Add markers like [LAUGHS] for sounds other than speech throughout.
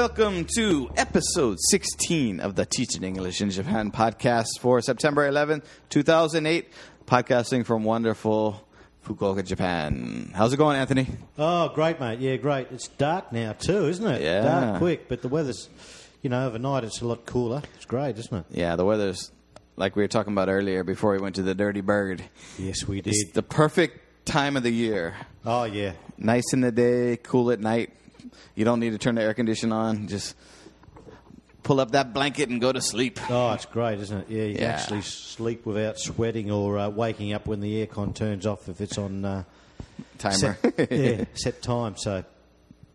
Welcome to episode 16 of the Teaching English in Japan podcast for September 11, 2008. Podcasting from wonderful Fukuoka, Japan. How's it going, Anthony? Oh, great, mate. Yeah, great. It's dark now too, isn't it? Yeah. Dark quick, but the weather's, you know, overnight it's a lot cooler. It's great, isn't it? Yeah, the weather's like we were talking about earlier before we went to the Dirty Bird. Yes, we did. It's the perfect time of the year. Oh, yeah. Nice in the day, cool at night. You don't need to turn the air condition on. Just pull up that blanket and go to sleep. Oh, it's great, isn't it? Yeah, you can actually sleep without sweating or uh, waking up when the aircon turns off if it's on uh, Timer. set, [LAUGHS] yeah, set time. So,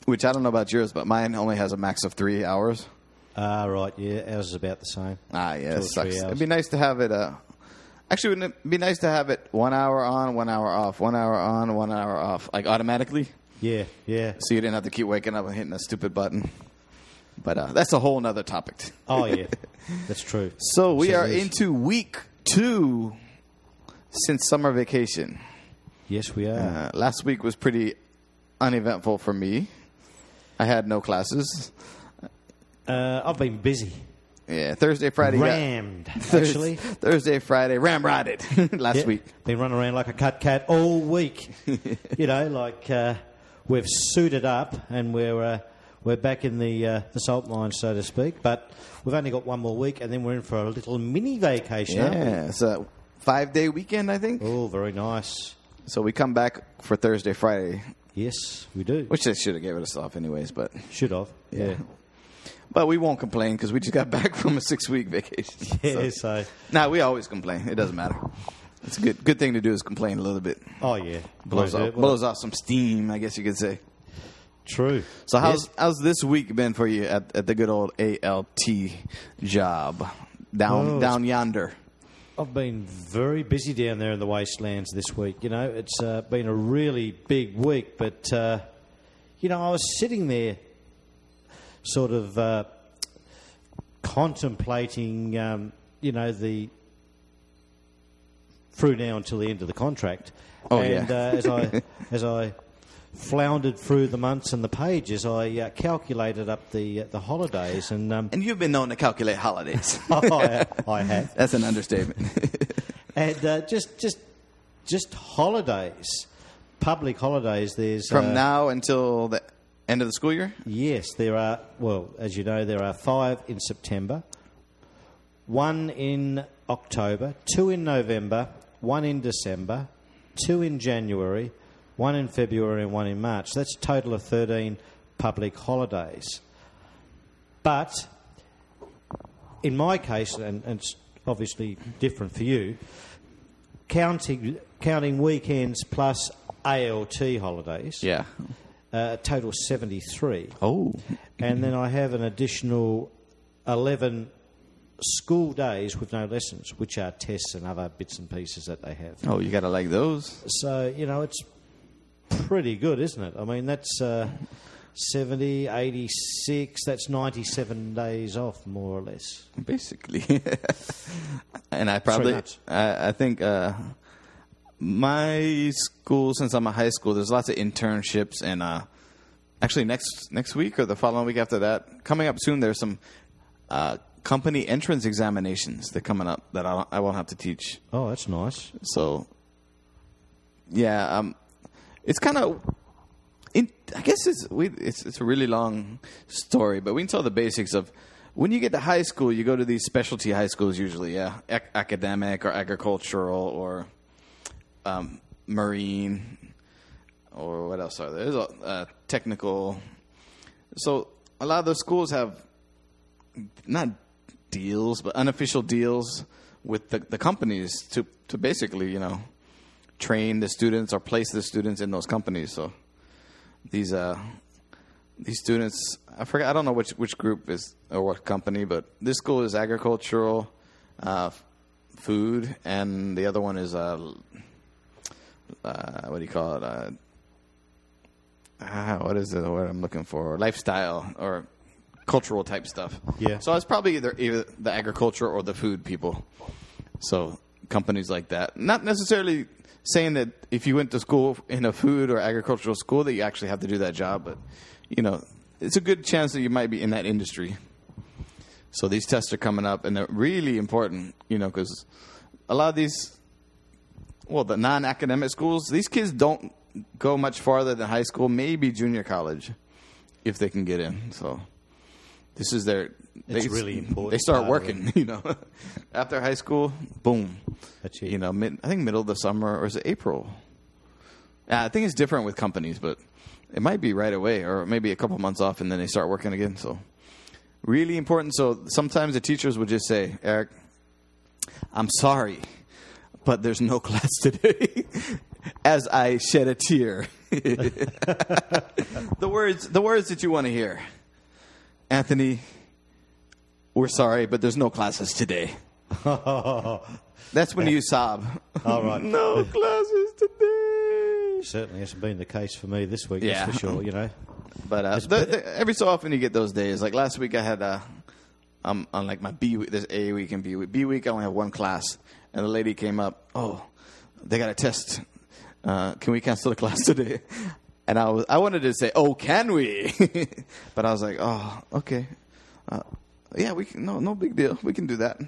Which I don't know about yours, but mine only has a max of three hours. ah, right, yeah, ours is about the same. Ah, yeah, it sucks. It'd be nice to have it. Uh, actually, wouldn't it be nice to have it one hour on, one hour off, one hour on, one hour off, like automatically, Yeah, yeah. so you didn't have to keep waking up and hitting a stupid button. But uh, that's a whole nother topic. Oh, yeah. [LAUGHS] That's true. So we are into week two since summer vacation. Yes, we are. Uh, last week was pretty uneventful for me. I had no classes. Uh, I've been busy. Yeah, Thursday, Friday. got- Rammed, Thurs- actually. [LAUGHS] Thursday, Friday, ramrodded [LAUGHS] last Yeah, week. Been running around like a cut cat all week. you know, like uh, we've suited up and we're uh, we're back in the uh, the salt mine, so to speak. But we've only got one more week, and then we're in for a little mini vacation. Yeah, it's a five day weekend, I think. Oh, very nice. So we come back for Thursday, Friday, Yes, we do. which they should have gave us off anyways, but Should have. Yeah. but we won't complain because we just got [LAUGHS] back from a six week vacation. [LAUGHS] Yeah. So, So. nah, we always complain. It doesn't matter. It's a good good thing to do is complain a little bit. Oh yeah. Blows off, blows off some steam, I guess you could say. True. So how's Yes. how's this week been for you at, at the good old ALT job down Oh, down yonder? I've been very busy down there in the wastelands this week. You know, it's uh, been a really big week, but uh, you know, I was sitting there, sort of uh, contemplating, um, you know, the through now until the end of the contract. Oh, and yeah. uh, as I [LAUGHS] as I floundered through the months and the pages, I uh, calculated up the uh, the holidays, and um, And you've been known to calculate holidays. [LAUGHS] I, [LAUGHS] I have. That's an understatement. and uh, just just just holidays, public holidays. There's From uh, now until the end of the school year? Yes, there are. Well, as you know, there are five in September, one in October, two in November, one in December, two in January, one in February, and one in March. That's a total of thirteen public holidays. But in my case, and, and it's obviously different for you, counting counting weekends plus ALT holidays, Yeah. uh, a total 73. Oh. And then I have an additional 11 school days with no lessons, which are tests and other bits and pieces that they have. Oh, you gotta like those. So, you know, it's pretty good, isn't it? I mean, that's uh, 70, 86, that's 97 days off, more or less. Basically. [LAUGHS] and I probably. I, I think uh, my school since I'm a high school, there's lots of internships and uh, actually next next week or the following week after that, coming up soon there's some uh, company entrance examinations that coming up that I, I won't have to teach. Oh, that's nice. So, yeah, um, it's kind of. I guess it's we. It's it's a really long story, but we can tell the basics of when you get to high school. You go to these specialty high schools usually, yeah, ac- academic or agricultural or um, marine or what else are there? There's a uh, technical. So a lot of those schools have not deals, but unofficial deals with the, the companies to to basically, you know, train the students or place the students in those companies. So these uh these students, I forget, I don't know which which group is or what company, but this school is agricultural, uh, food, and the other one is uh, uh what do you call it? Uh, ah, what is the word I'm looking for? Lifestyle or cultural type stuff. Yeah. So it's probably either either the agriculture or the food people. So companies like that, not necessarily saying that if you went to school in a food or agricultural school that you actually have to do that job, but you know, it's a good chance that you might be in that industry. So these tests are coming up, and they're really important, you know, because a lot of these, well, the non-academic schools, these kids don't go much farther than high school, maybe junior college, if they can get in. So this is their. It's they, really important They start working, [LAUGHS] you know, after high school. Boom. It. You know, mid, I think middle of the summer, or is it April? Yeah, I think it's different with companies, but it might be right away, or maybe a couple months off, and then they start working again. So, really important. So sometimes the teachers would just say, "Eric, I'm sorry, but there's no [LAUGHS] class today." [LAUGHS] As I shed a tear. the words, the words that you want to hear, Anthony. We're sorry, but there's no classes today. [LAUGHS] That's when you sob. All right. [LAUGHS] no classes today. Certainly hasn't been the case for me this week, Yeah. that's for sure, you know. [LAUGHS] But uh, the, the, every so often you get those days. Like last week, I had uh, um, on like my B week. There's A week and B week. B week, I only have one class, and the lady came up. Oh, they got a test. Uh, can we cancel the class today? And I was I wanted to say, oh, can we? [LAUGHS] but I was like, oh, okay. Uh, yeah, we can. No, no big deal. We can do that.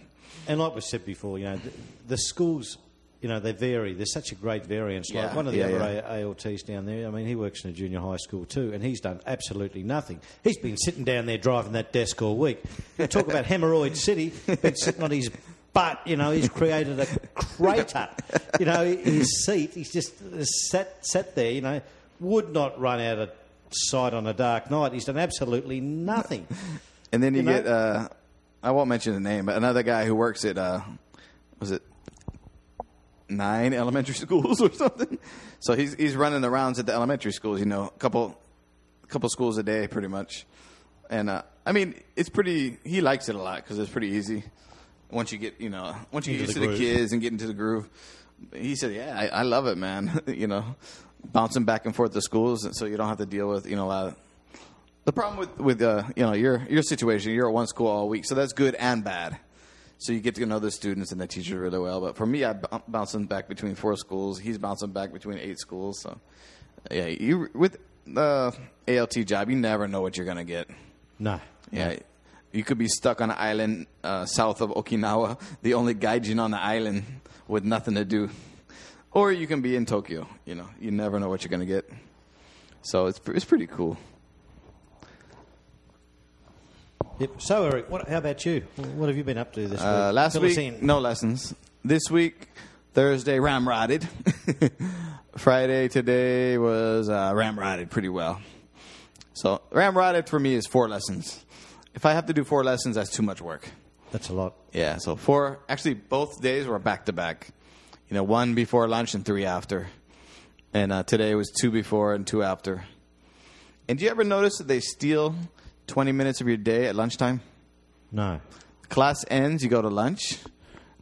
And like we said before, you know, the, the schools, you know, they vary. There's such a great variance. Like Yeah, one of the yeah, other yeah. A- ALTs down there, I mean, he works in a junior high school too, and he's done absolutely nothing. He's been sitting down there driving that desk all week. Talk about hemorrhoid city, been sitting on his butt, you know, he's created a crater. You know, his seat, he's just sat, sat there, you know, would not run out of sight on a dark night. He's done absolutely nothing. [LAUGHS] And then you, You know? get uh, I won't mention the name, but another guy who works at uh, was it nine elementary [LAUGHS] schools or something. So he's he's running the rounds at the elementary schools. You know, a couple a couple schools a day, pretty much. And uh, I mean, it's pretty. He likes it a lot because it's pretty easy. Once you get, you know, once you get used the to the kids and get into the groove, he said, "Yeah, I, I love it, man. [LAUGHS] you know, bouncing back and forth to schools, so you don't have to deal with, you know, a lot of the problem with with uh, you know your your situation, you're at one school all week, so that's good and bad. So you get to know the students and the teachers really well. But for me, I'm b- bouncing back between four schools. He's bouncing back between eight schools. So yeah, you with the ALT job, you never know what you're gonna get. No. Yeah, you could be stuck on an island uh, south of Okinawa, the only gaijin on the island with nothing to do, or you can be in Tokyo. You know, you never know what you're gonna get. So it's it's pretty cool. Yep. So, Eric, what, how about you? What have you been up to this Uh, week? last Fill week, no lessons. This week, Thursday, ramrodded. [LAUGHS] Friday, today was uh, ramrodded pretty well. So ramrodded for me is four lessons. If I have to do four lessons, that's too much work. That's a lot. Yeah, so four. Actually, both days were back to back. You know, one before lunch and three after. And uh, today was two before and two after. And do you ever notice that they steal 20 minutes of your day at lunchtime? No. class ends, you go to lunch.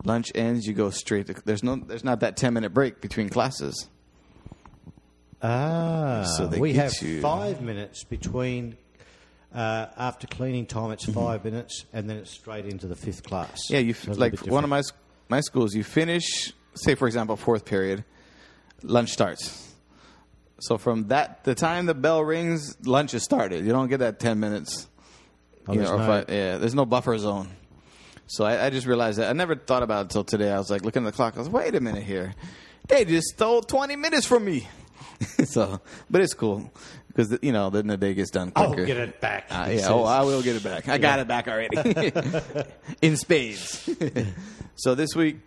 Lunch ends, you go straight to. There's no. There's not that ten minute break between classes. Ah, So we have you- five minutes between. Uh, after cleaning time, it's five minutes, and then it's straight into the fifth class. Yeah, you So like one of my my schools. You finish, say for example, fourth period, lunch starts. So from that, the time the bell rings, lunch is started. You don't get that ten minutes. Oh, you there's or no- five- yeah, there's no buffer zone. So I, I just realized that I never thought about it until today. I was like looking at the clock. I was, like, wait a minute here, they just stole twenty minutes from me. [LAUGHS] so, but it's cool because you know then the day gets done quicker. I'll get it back. Uh, yeah, oh. I will get it back. I got it back already [LAUGHS] in spades. [LAUGHS] so this week,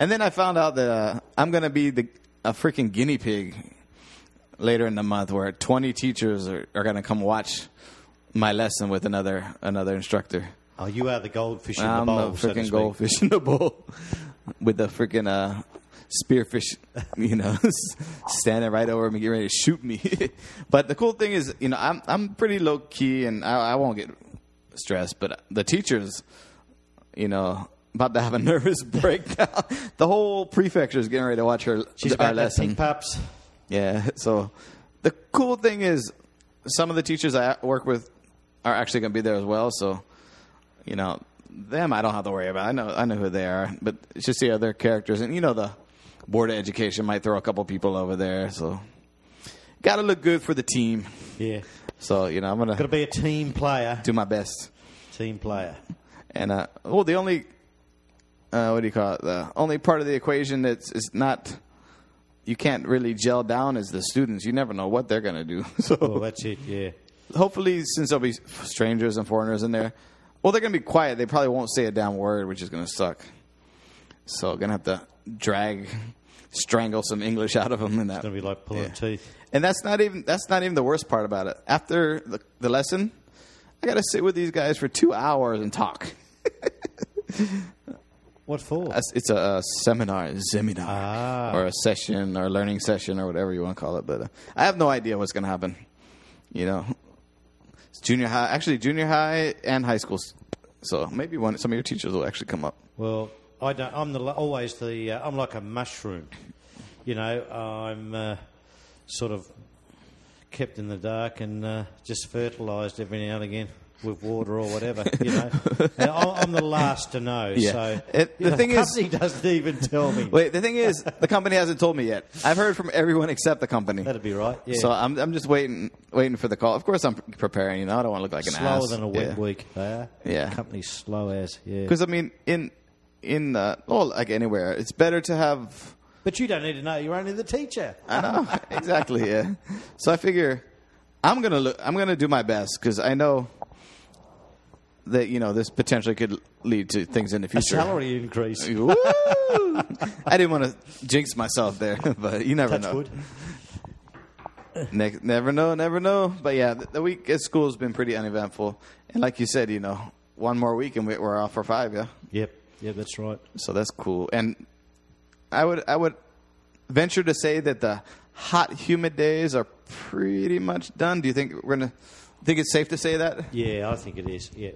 and then I found out that uh, I'm going to be the a freaking guinea pig later in the month, where 20 teachers are, are going to come watch my lesson with another another instructor. Oh, you are the goldfish in I'm the bowl. the so to freaking speak. goldfish in the bowl [LAUGHS] with the freaking uh, spearfish, [LAUGHS] you know, standing right over me, getting ready to shoot me. [LAUGHS] but the cool thing is, you know, I'm I'm pretty low key, and I, I won't get stressed. But the teachers, you know, about to have a [LAUGHS] nervous breakdown. the whole prefecture is getting ready to watch her She's our lesson. pups. Yeah. So the cool thing is, some of the teachers I work with are actually going to be there as well. So, you know, them I don't have to worry about. I know I know who they are, but it's just the other characters, and you know, the board of education might throw a couple people over there. So, got to look good for the team. Yeah. So you know, I'm Got to gonna be a team player. do my best. Team player. And uh, well, the only uh, what do you call it? The only part of the equation that's is not you can't really gel down is the students. You never know what they're gonna do. [LAUGHS] So Well, that's it. Yeah. hopefully, since there'll be strangers and foreigners in there, well, they're gonna be quiet. They probably won't say a damn word, which is gonna suck. So gonna have to drag, [LAUGHS] strangle some English out of them in that. Going to be like pulling Yeah. teeth. And that's not even that's not even the worst part about it. After the, the lesson, I got to sit with these guys for two hours and talk. [LAUGHS] What for? It's a, uh seminar, seminar, Ah. or a session, or a learning session, or whatever you want to call it. But uh, I have no idea what's going to happen. You know, it's junior high, actually junior high and high school. So maybe one some of your teachers will actually come up. Well, I don't. I'm the always the. Uh, I'm like a mushroom. You know, I'm uh, sort of kept in the dark and uh, just fertilised every now and again with water or whatever. You know, and I'm the last to know. Yeah. So It- the know, thing is- company doesn't even tell me. Wait, the thing is, the company hasn't told me yet. I've heard from everyone except the company. That'd be right. Yeah. So I'm I'm just waiting waiting for the call. Of course, I'm preparing. You know, I don't want to look like an slower ass. than a wet Yeah. week. They are. Yeah. Company's slow as. Yeah. Because I mean, in in uh, well, like anywhere, it's better to have. But you don't need to know. You're only the teacher. I know exactly. Yeah. So I figure I'm gonna look. I'm gonna do my best because I know that you know this potentially could lead to things in the A future. salary increase. I didn't want to jinx myself there, [LAUGHS] but you never Touch know. wood. Ne- never know, never know. But yeah, the, the week at school has been pretty uneventful. And like you said, you know, one more week and we- we're off for five. Yeah. Yep. Yep. That's right. So that's cool. And I would I would venture to say that the hot, humid days are pretty much done. Do you think we're gonna think it's safe to say that? Yeah, I think it is. Yeah,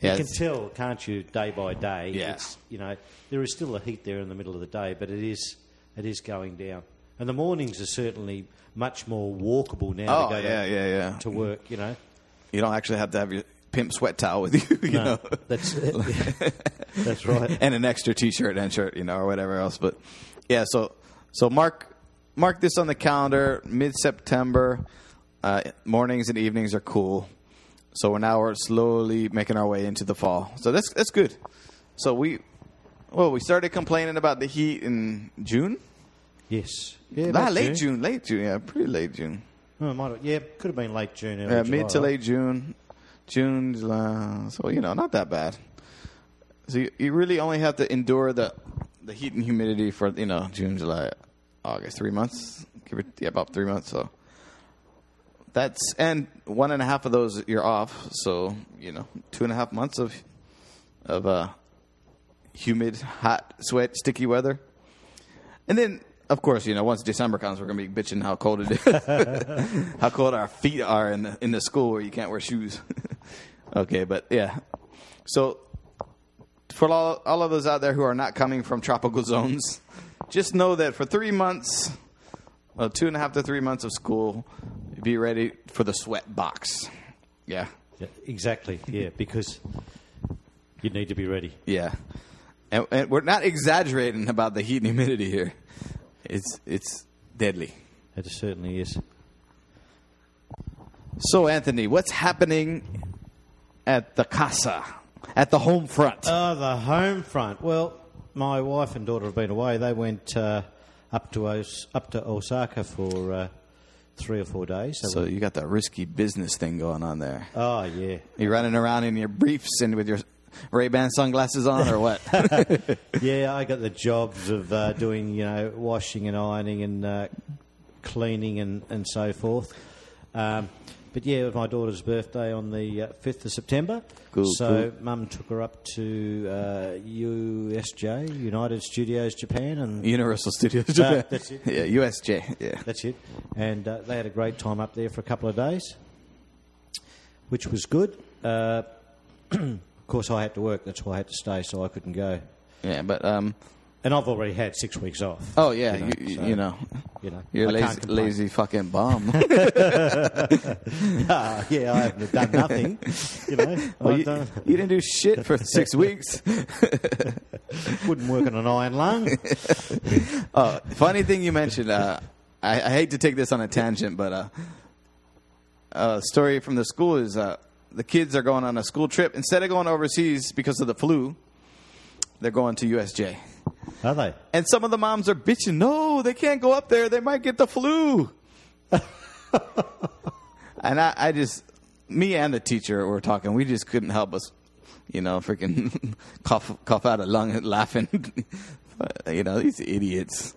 Yeah, you can tell, can't you, day by day? Yeah. It's, you know, there is still a heat there in the middle of the day, but it is it is going down. And the mornings are certainly much more walkable now Oh to go yeah, to, yeah, yeah. to work. You know, You don't actually have to have your pimp sweat towel with you, [LAUGHS] you No, know, that's [LAUGHS] that's right. and an extra t-shirt and shirt, you know, or whatever else. But yeah, so so mark mark this on the calendar. Mid September, uh, mornings and evenings are cool. So we're now we're slowly making our way into the fall. So that's that's good. So we well we started complaining about the heat in June. Yes, yeah, Ah, about late June. late June, yeah, pretty late June. Oh, might have, yeah, could have been late June. early Yeah, July, mid to right? late June, June, July. So you know, not that bad. So you, you really only have to endure the the heat and humidity for you know June, July, August, three months. Give it yeah, about three months. So that's and one and a half of those you're off. So you know, two and a half months of of uh, humid, hot, sweat, sticky weather, and then. Of course, you know, once December comes, we're gonna be bitching how cold it is [LAUGHS] how cold our feet are in the, in the school where you can't wear shoes. [LAUGHS] okay, but yeah. So for all, all of those out there who are not coming from tropical zones, just know that for three months, well, two and a half to three months of school, be ready for the sweat box. Yeah, Yeah, exactly. Yeah, because you need to be ready. yeah. And, and we're not exaggerating about the heat and humidity here. It's it's deadly. It certainly is. So, Anthony, what's happening at the casa, at the home front? Oh, the home front. Well, my wife and daughter have been away. They went uh, up to Os- up to Osaka for uh, three or four days. They so were- you got that risky business thing going on there. oh yeah, You running around in your briefs and with your Ray Ban sunglasses on, or what? [LAUGHS] [LAUGHS] yeah. I got the jobs of uh, doing you know washing and ironing and uh, cleaning and, and so forth. Um, but yeah, it was my daughter's birthday on the uh, fifth of September. Cool, so Mum took her up to uh, USJ, United Studios Japan, and Universal Studios Japan. that's it. Yeah, USJ. Yeah. That's it. And uh, they had a great time up there for a couple of days, which was good. Uh, [CLEARS THROAT] of course, I had to work. That's why I had to stay, so I couldn't go. Yeah, but um. And I've already had six weeks off. Oh yeah, You know, you, so- you know, You know, you're a I lazy, lazy fucking bum. [LAUGHS] [LAUGHS] Ah, yeah, I haven't done nothing. You know, Well, you, you didn't do shit for six [LAUGHS] weeks. wouldn't work on an iron lung. Oh, funny thing you mentioned. Uh, I, I hate to take this on a tangent, but uh, a story from the school is uh, the kids are going on a school trip. Instead of going overseas because of the flu, they're going to USJ. Are they? And some of the moms are bitching, no, they can't go up there. They might get the flu. [LAUGHS] and I, I just, me and the teacher were talking. We just couldn't help us, you know, freaking [LAUGHS] cough, cough out a lung laughing. [LAUGHS] you know, these idiots.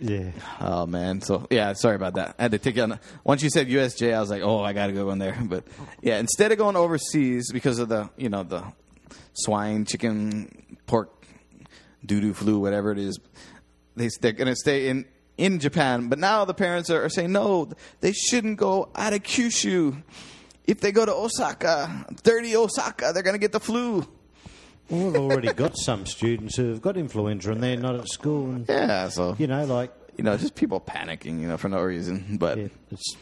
Yeah. Oh man, so yeah, sorry about that. I had to take you on. Once you said USJ, I was like, oh, I got to go in there. But yeah, instead of going overseas because of the you know the swine, chicken, pork, doo doo flu, whatever it is, they they're going to stay in in Japan. But now the parents are, are saying no, they shouldn't go out of Kyushu. If they go to Osaka, dirty Osaka, they're going to get the flu. Well, we've already [LAUGHS] got some students who have got influenza and they're not at school. And, Yeah, so you know, like, you know, just people panicking, you know, for no reason. But yeah, it's,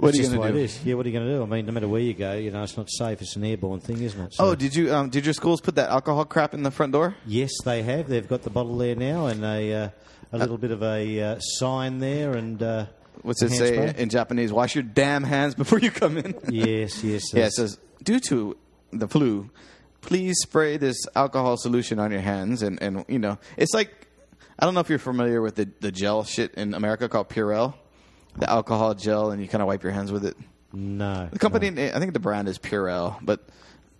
what are you going to do? is. Yeah, what are you going to do? I mean, no matter where you go, you know, it's not safe. It's an airborne thing, isn't it? So- Oh, did you um, did your schools put that alcohol crap in the front door? Yes, they have. They've got the bottle there now and a, uh, a little bit of a uh, sign there and. Uh, What's it say spray. in Japanese? Wash your damn hands before you come in. [LAUGHS] Yes, yes. yeah, it says due to the flu, please spray this alcohol solution on your hands, and and you know it's like I don't know if you're familiar with the the gel shit in America called Purell, the alcohol gel, and you kind of wipe your hands with it. no. The company, I think the brand is Purell, but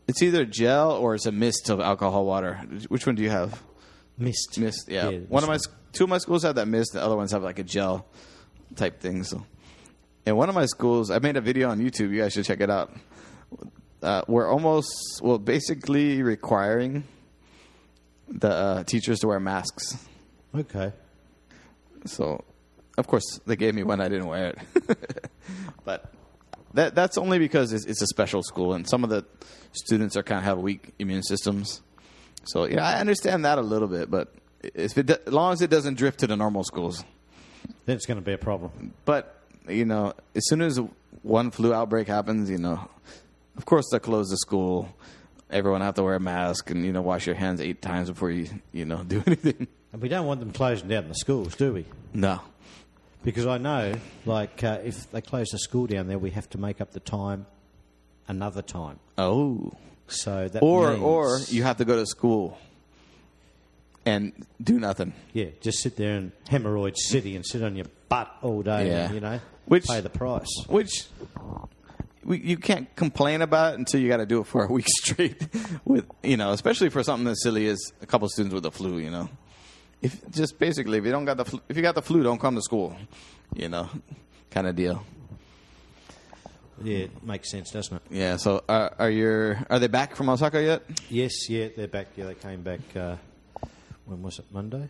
it's either gel or it's a mist of alcohol water. Which one do you have? Mist. Mist, yeah. Yeah, One of my two of my schools have that mist. The other ones have like a gel type thing. So, in one of my schools, I made a video on YouTube. You guys should check it out. Uh, we're almost well, basically requiring the uh, teachers to wear masks. Okay. So, of course, they gave me one. I didn't wear it, [LAUGHS] but that that's only because it's, it's a special school, and some of the students are kind of have weak immune systems. So, yeah, I understand that a little bit, but if it, as long as it doesn't drift to the normal schools. Then it's going to be a problem. But you know, as soon as one flu outbreak happens, you know, of course they'll close the school. Everyone have to wear a mask and you know wash your hands eight times before you you know [LAUGHS] do anything. And we don't want them closing down the schools, do we? No. Because I know, like, uh, if they close the school down there, we have to make up the time another time. Oh. So that or means, or you have to go to school and do nothing. yeah, just sit there in hemorrhoid city and sit on your butt all day. Yeah. And, you know, Which- pay the price. Which we, you can't complain about it until you got to do it for a week [LAUGHS] straight. With you know, especially for something as silly as a couple students with the flu. You know, if just basically if you don't got the flu, if you got the flu, don't come to school. You know, kind of deal. Yeah, it makes sense, doesn't it? Yeah. So are, are your are they back from Osaka yet? Yes, yeah, they're back. Yeah, they came back. Uh, when was it? Monday.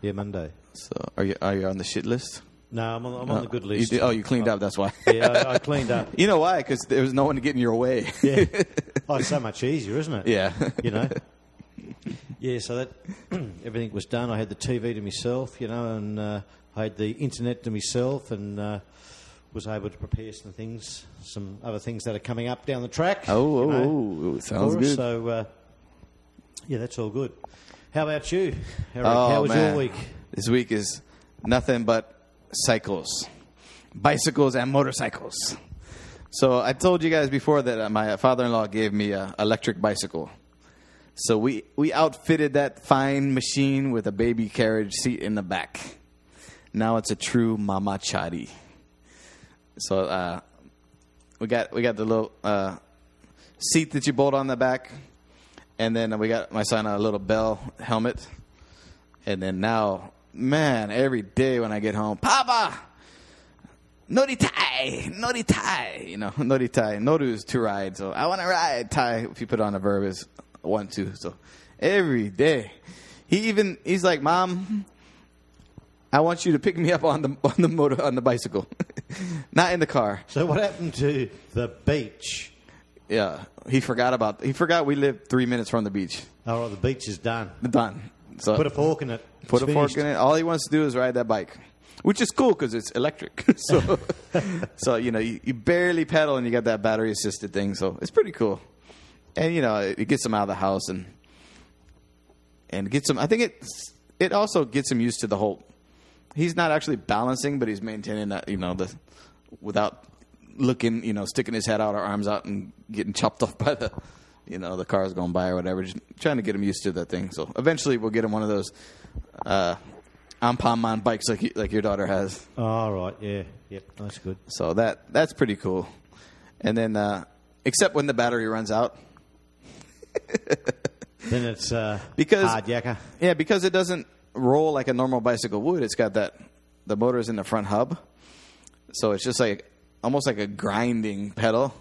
Yeah, Monday. So are you are you on the shit list? No, I'm on, I'm on the good You list. did- oh, you cleaned up. That's why. [LAUGHS] yeah, I, I cleaned up. You know why? Because there was no one to get in your way. Yeah. [LAUGHS] Oh, it's so much easier, isn't it? Yeah. You know? [LAUGHS] Yeah, so that [CLEARS THROAT] everything was done. I had the TV to myself, you know, and uh, I had the internet to myself and uh, was able to prepare some things, some other things that are coming up down the track. Oh, you oh, know, oh, sounds good. So, uh, yeah, that's all good. How about you, Eric? Oh, How was man. your week? This week is nothing but cycles, bicycles, and motorcycles. So I told you guys before that uh, my father-in-law gave me a electric bicycle. So we we outfitted that fine machine with a baby carriage seat in the back. Now it's a true mamachari. So uh, we got we got the little uh, seat that you bolt on the back, and then we got my son a little bell helmet. And then now, man, every day when I get home, Papa, noritai, noritai, you know, [LAUGHS] noritai. Noru is to ride, so I want to ride. Tai, if you put on a verb, is want to. So every day, he even he's like, Mom, I want you to pick me up on the on the motor on the bicycle, [LAUGHS] not in the car. So, what happened to the beach? Yeah, he forgot about. He forgot we lived three minutes from the beach. Oh, the beach is done. Done. So Put a fork in it. Put It's a fork in it. All he wants to do is ride that bike, which is cool because it's electric. [LAUGHS] so, [LAUGHS] so you know, you, you barely pedal and you got that battery assisted thing. So it's pretty cool. And you know, it, gets him out of the house and and gets him. I think it it also gets him used to the whole he's not actually balancing, but he's maintaining that you know the without looking, you know, sticking his head out or arms out and getting chopped [LAUGHS] off by the you know the cars going by or whatever. Just trying to get him used to that thing. So eventually we'll get him one of those uh, Anpanman bikes like like your daughter has. All right, yeah, yep, that's good. So that that's pretty cool. And then uh, except when the battery runs out. [LAUGHS] Then it's uh, Because- hard yakka. Yeah, because it doesn't roll like a normal bicycle would. It's got that the motor is in the front hub, so it's just like almost like a grinding pedal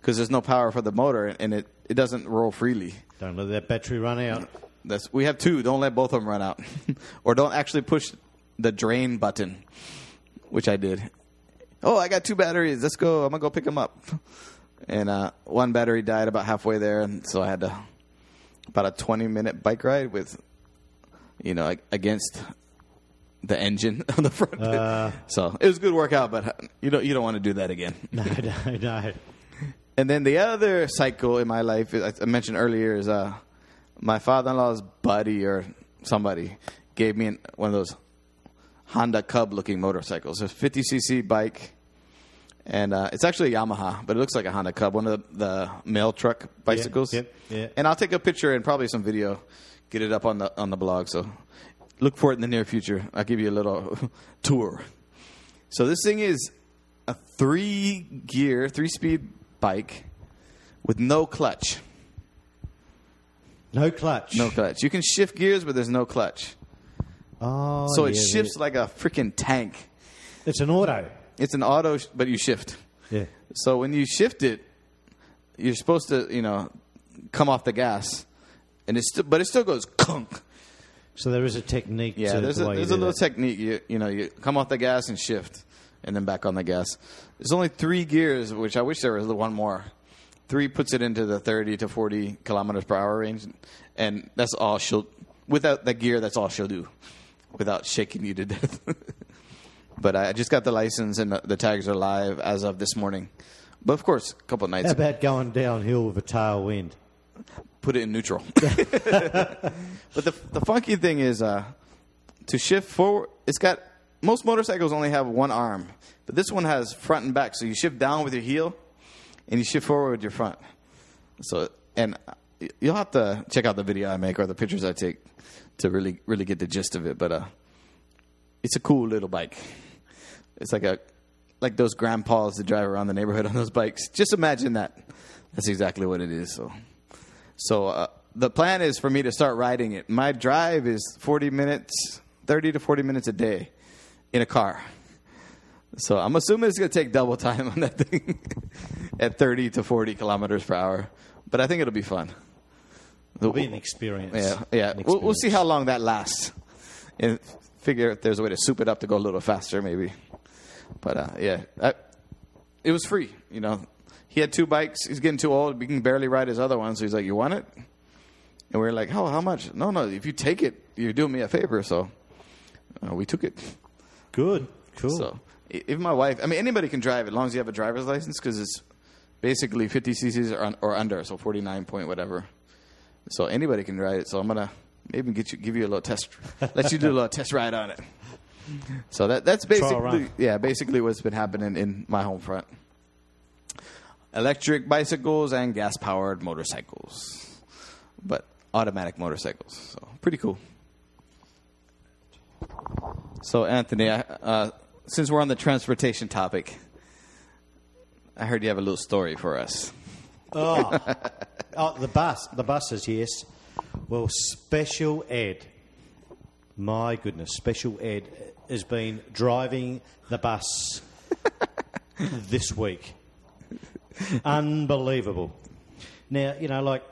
because there's no power for the motor and it, it doesn't roll freely. Don't let that battery run out. That's we have two. Don't let both of them run out, [LAUGHS] or don't actually push the drain button, which I did. Oh, I got two batteries. Let's go. I'm gonna go pick them up. And uh, one battery died about halfway there, and so I had to about a 20 minute bike ride with, you know, like, against the engine [LAUGHS] on the front. Uh. so it was a good workout, but uh, you don't you don't want to do that again. [LAUGHS] No, no, no. And then the other cycle in my life, I I mentioned earlier, is uh, my father-in-law's buddy or somebody gave me an, one of those Honda Cub-looking motorcycles. It's a 50cc bike, and uh, it's actually a Yamaha, but it looks like a Honda Cub, one of the, the mail truck bicycles. yep, yeah. And I'll take a picture and probably some video, get it up on the on the blog. So look for it in the near future. I'll give you a little [LAUGHS] tour. So this thing is a three gear, three speed bike with no clutch. No clutch. No clutch. You can shift gears, but there's no clutch. Oh, So it yeah, shifts like a freaking tank. It's an auto. It's an auto, sh- but you shift. Yeah. So when you shift it, you're supposed to, you know, come off the gas, and it's still, but it still goes clunk. So there is a technique. Yeah, to there's the a there's a little that. technique. You you know, you come off the gas and shift, and then back on the gas. There's only three gears, which I wish there was one more. Three puts it into the 30 to 40 kilometers per hour range, and that's all she'll. Without the gear, that's all she'll do, without shaking you to death. [LAUGHS] but I just got the license, and the, the tags are live as of this morning. But of course, a couple of nights How about going downhill with a tailwind? put it in neutral. [LAUGHS] [LAUGHS] but the the funky thing is uh, to shift forward. It's got most motorcycles only have one arm, but this one has front and back. So you shift down with your heel, and you shift forward with your front. So and uh, you'll have to check out the video I make or the pictures I take to really really get the gist of it. But uh, it's a cool little bike. It's like a like those grandpas that drive around the neighborhood on those bikes. Just imagine that. That's exactly what it is. So. So uh, the plan is for me to start riding it. My drive is 40 minutes, 30 to 40 minutes a day in a car. So I'm assuming it's going to take double [LAUGHS] time on that thing [LAUGHS] at 30 to 40 kilometers per hour. But I think it'll be fun. It'll be an experience. Yeah, yeah. An We'll, we'll see how long that lasts, and figure if there's a way to soup it up to go a little faster, maybe. But uh, yeah, I, it was free. You know, he had two bikes. He's getting too old. He can barely ride his other one. So he's like, "You want it?" And we are like, "Oh, how much?" No, no. If you take it, you're doing me a favor. So uh, we took it. Good. Cool. So if my wife, I mean, anybody can drive as long as you have a driver's license because it's basically 50 cc's or, un, or under, so 49 point whatever. So anybody can ride it. So I'm gonna maybe get you, give you a little test, let you do a little test ride on it. So that that's basically yeah, basically what's been happening in my home front. Electric bicycles and gas powered motorcycles, but automatic motorcycles. So pretty cool. So, Anthony, I, uh, since we're on the transportation topic, I heard you have a little story for us. Oh, oh, [LAUGHS] the bus. The buses, yes. Well, special ed. My goodness, special ed has been driving the bus [LAUGHS] this week. Unbelievable. Now, you know, like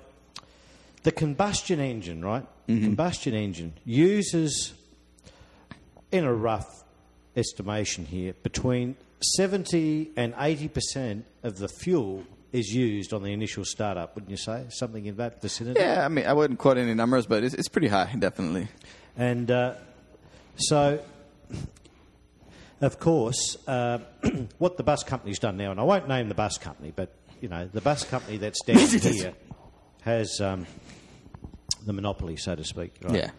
the combustion engine, right? Combustion engine uses, in a rough estimation here, between 70 and 80% of the fuel is used on the initial startup, wouldn't you say? Something in that vicinity? Yeah, I mean, I wouldn't quote any numbers, but it's, it's pretty high, definitely. And uh, so, of course, uh, [CLEARS THROAT] what the bus company's done now, and I won't name the bus company, but you know, the bus company that's down [LAUGHS] here has um, the monopoly, so to speak. Right? Yeah.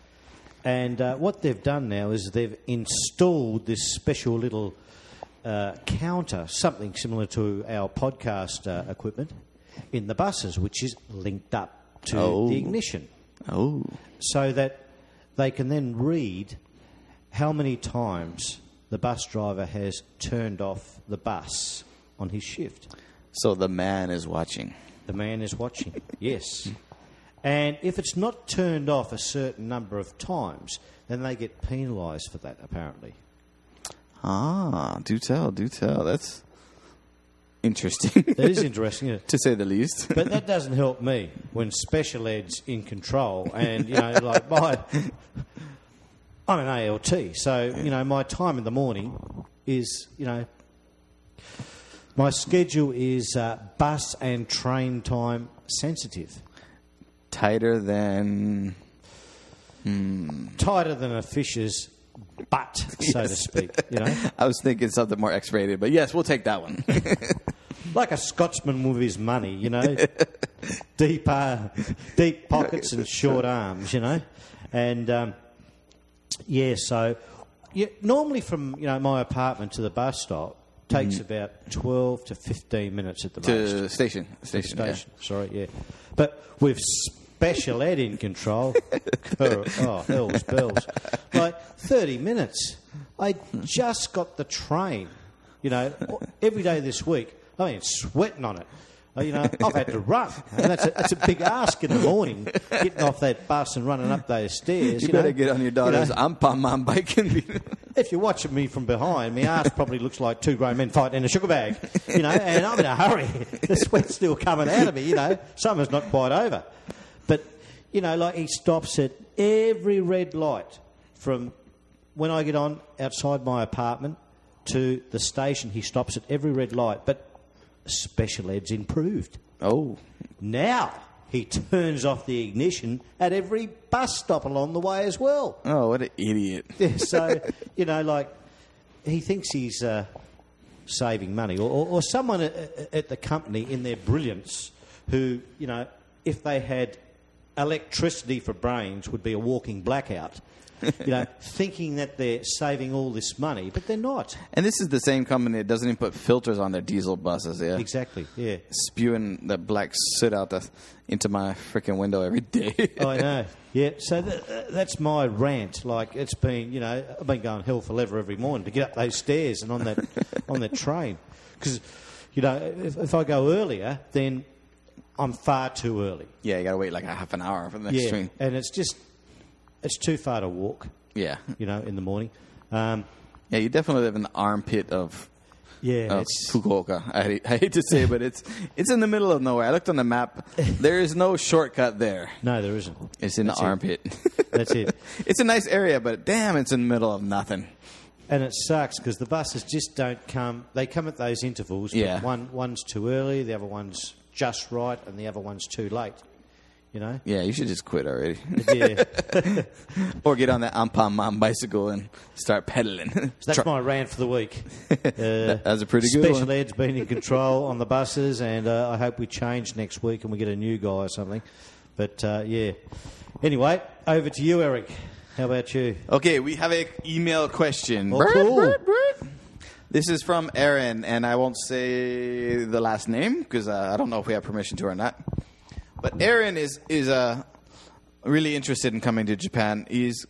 And uh, what they've done now is they've installed this special little uh, counter, something similar to our podcast uh, equipment, in the buses, which is linked up to Oh. the ignition, Oh, so that they can then read how many times the bus driver has turned off the bus on his shift. so the man is watching. The man is watching, yes. And if it's not turned off a certain number of times, then they get penalised for that, apparently. Ah, do tell, do tell. That's interesting, That is interesting, [LAUGHS] to say the least. [LAUGHS] But that doesn't help me when special ed's in control and, you know, like my. I'm an ALT, so, you know, my time in the morning is, you know. My schedule is uh, bus and train time sensitive. Tighter than Tighter than a fish's butt, so to speak, you know. [LAUGHS] I was thinking something more X-rated, but yes, we'll take that one. [LAUGHS] like a Scotsman with his money, you know, [LAUGHS] deep, uh, deep pockets and short arms, you know, and um, yeah. So yeah, normally from you know my apartment to the bus stop takes mm-hmm. about twelve to fifteen minutes at the most. to station, station, yeah. Station, sorry, yeah, but with special ed in control, [LAUGHS] oh hell's bells, like thirty minutes. I hmm. just got the train, you know, every day this week. I mean, sweating on it. Uh, You know, I've had to [LAUGHS] run, and that's a, that's a big ask in the morning, getting off that bus and running up those stairs. You, You, better know. get on your You daughter's know, Anpanman bike and be. if you're watching me from behind, my ass probably looks like two grown men fighting in a sugar bag, you know, and I'm in a hurry. [LAUGHS] The sweat's still coming out of me, you know. Summer's not quite over. But, you know, like he stops at every red light from when I get on outside my apartment to the station. He stops at every red light. But special ed's improved. Oh, Now he turns off the ignition at every bus stop along the way as well. oh, what an idiot! [LAUGHS] Yeah, so [LAUGHS] you know, like he thinks he's uh, saving money, or, or, or someone at, at the company in their brilliance, who you know, if they had electricity for brains, would be a walking blackout. You know, thinking that they're saving all this money, but they're not. And this is the same company that doesn't even put filters on their diesel buses. Yeah, Exactly. Yeah. spewing the black soot out the, into my freaking window every day. [LAUGHS] I know. Yeah. So th- [LAUGHS] th- that's my rant. Like it's been, you know, I've been going hell for leather every morning to get up those stairs and on that [LAUGHS] on that train because, you know, if, if I go earlier, then I'm far too early. yeah, you gotta wait like a half an hour for the next yeah. train. And it's just it's too far to walk. Yeah, You know, in the morning. Um, yeah, you definitely live in the armpit of yeah. it's, Fukuoka. [LAUGHS] I hate, I hate to say, it, but it's it's in the middle of nowhere. I looked on the map. [LAUGHS] There is no shortcut there. no, there isn't. It's in That's the it. armpit. [LAUGHS] That's it. it's a nice area, but damn, it's in the middle of nothing. And it sucks because the buses just don't come. They come at those intervals. Yeah. One one's too early, the other one's just right, and the other one's too late. You know. Yeah, you should just quit already, Yeah. [LAUGHS] or get on that Ampam bicycle and start pedaling. So [LAUGHS] that's my rant for the week. [LAUGHS] Uh, That's a pretty good Special one. Ed's been in control on the buses, and uh, I hope we change next week and we get a new guy or something. But uh, yeah. Anyway, over to you, Eric. How about you? Okay, we have a email question. Oh, cool. This is from Aaron, and I won't say the last name because uh, I don't know if we have permission to or not. But Aaron is is uh, really interested in coming to Japan. He's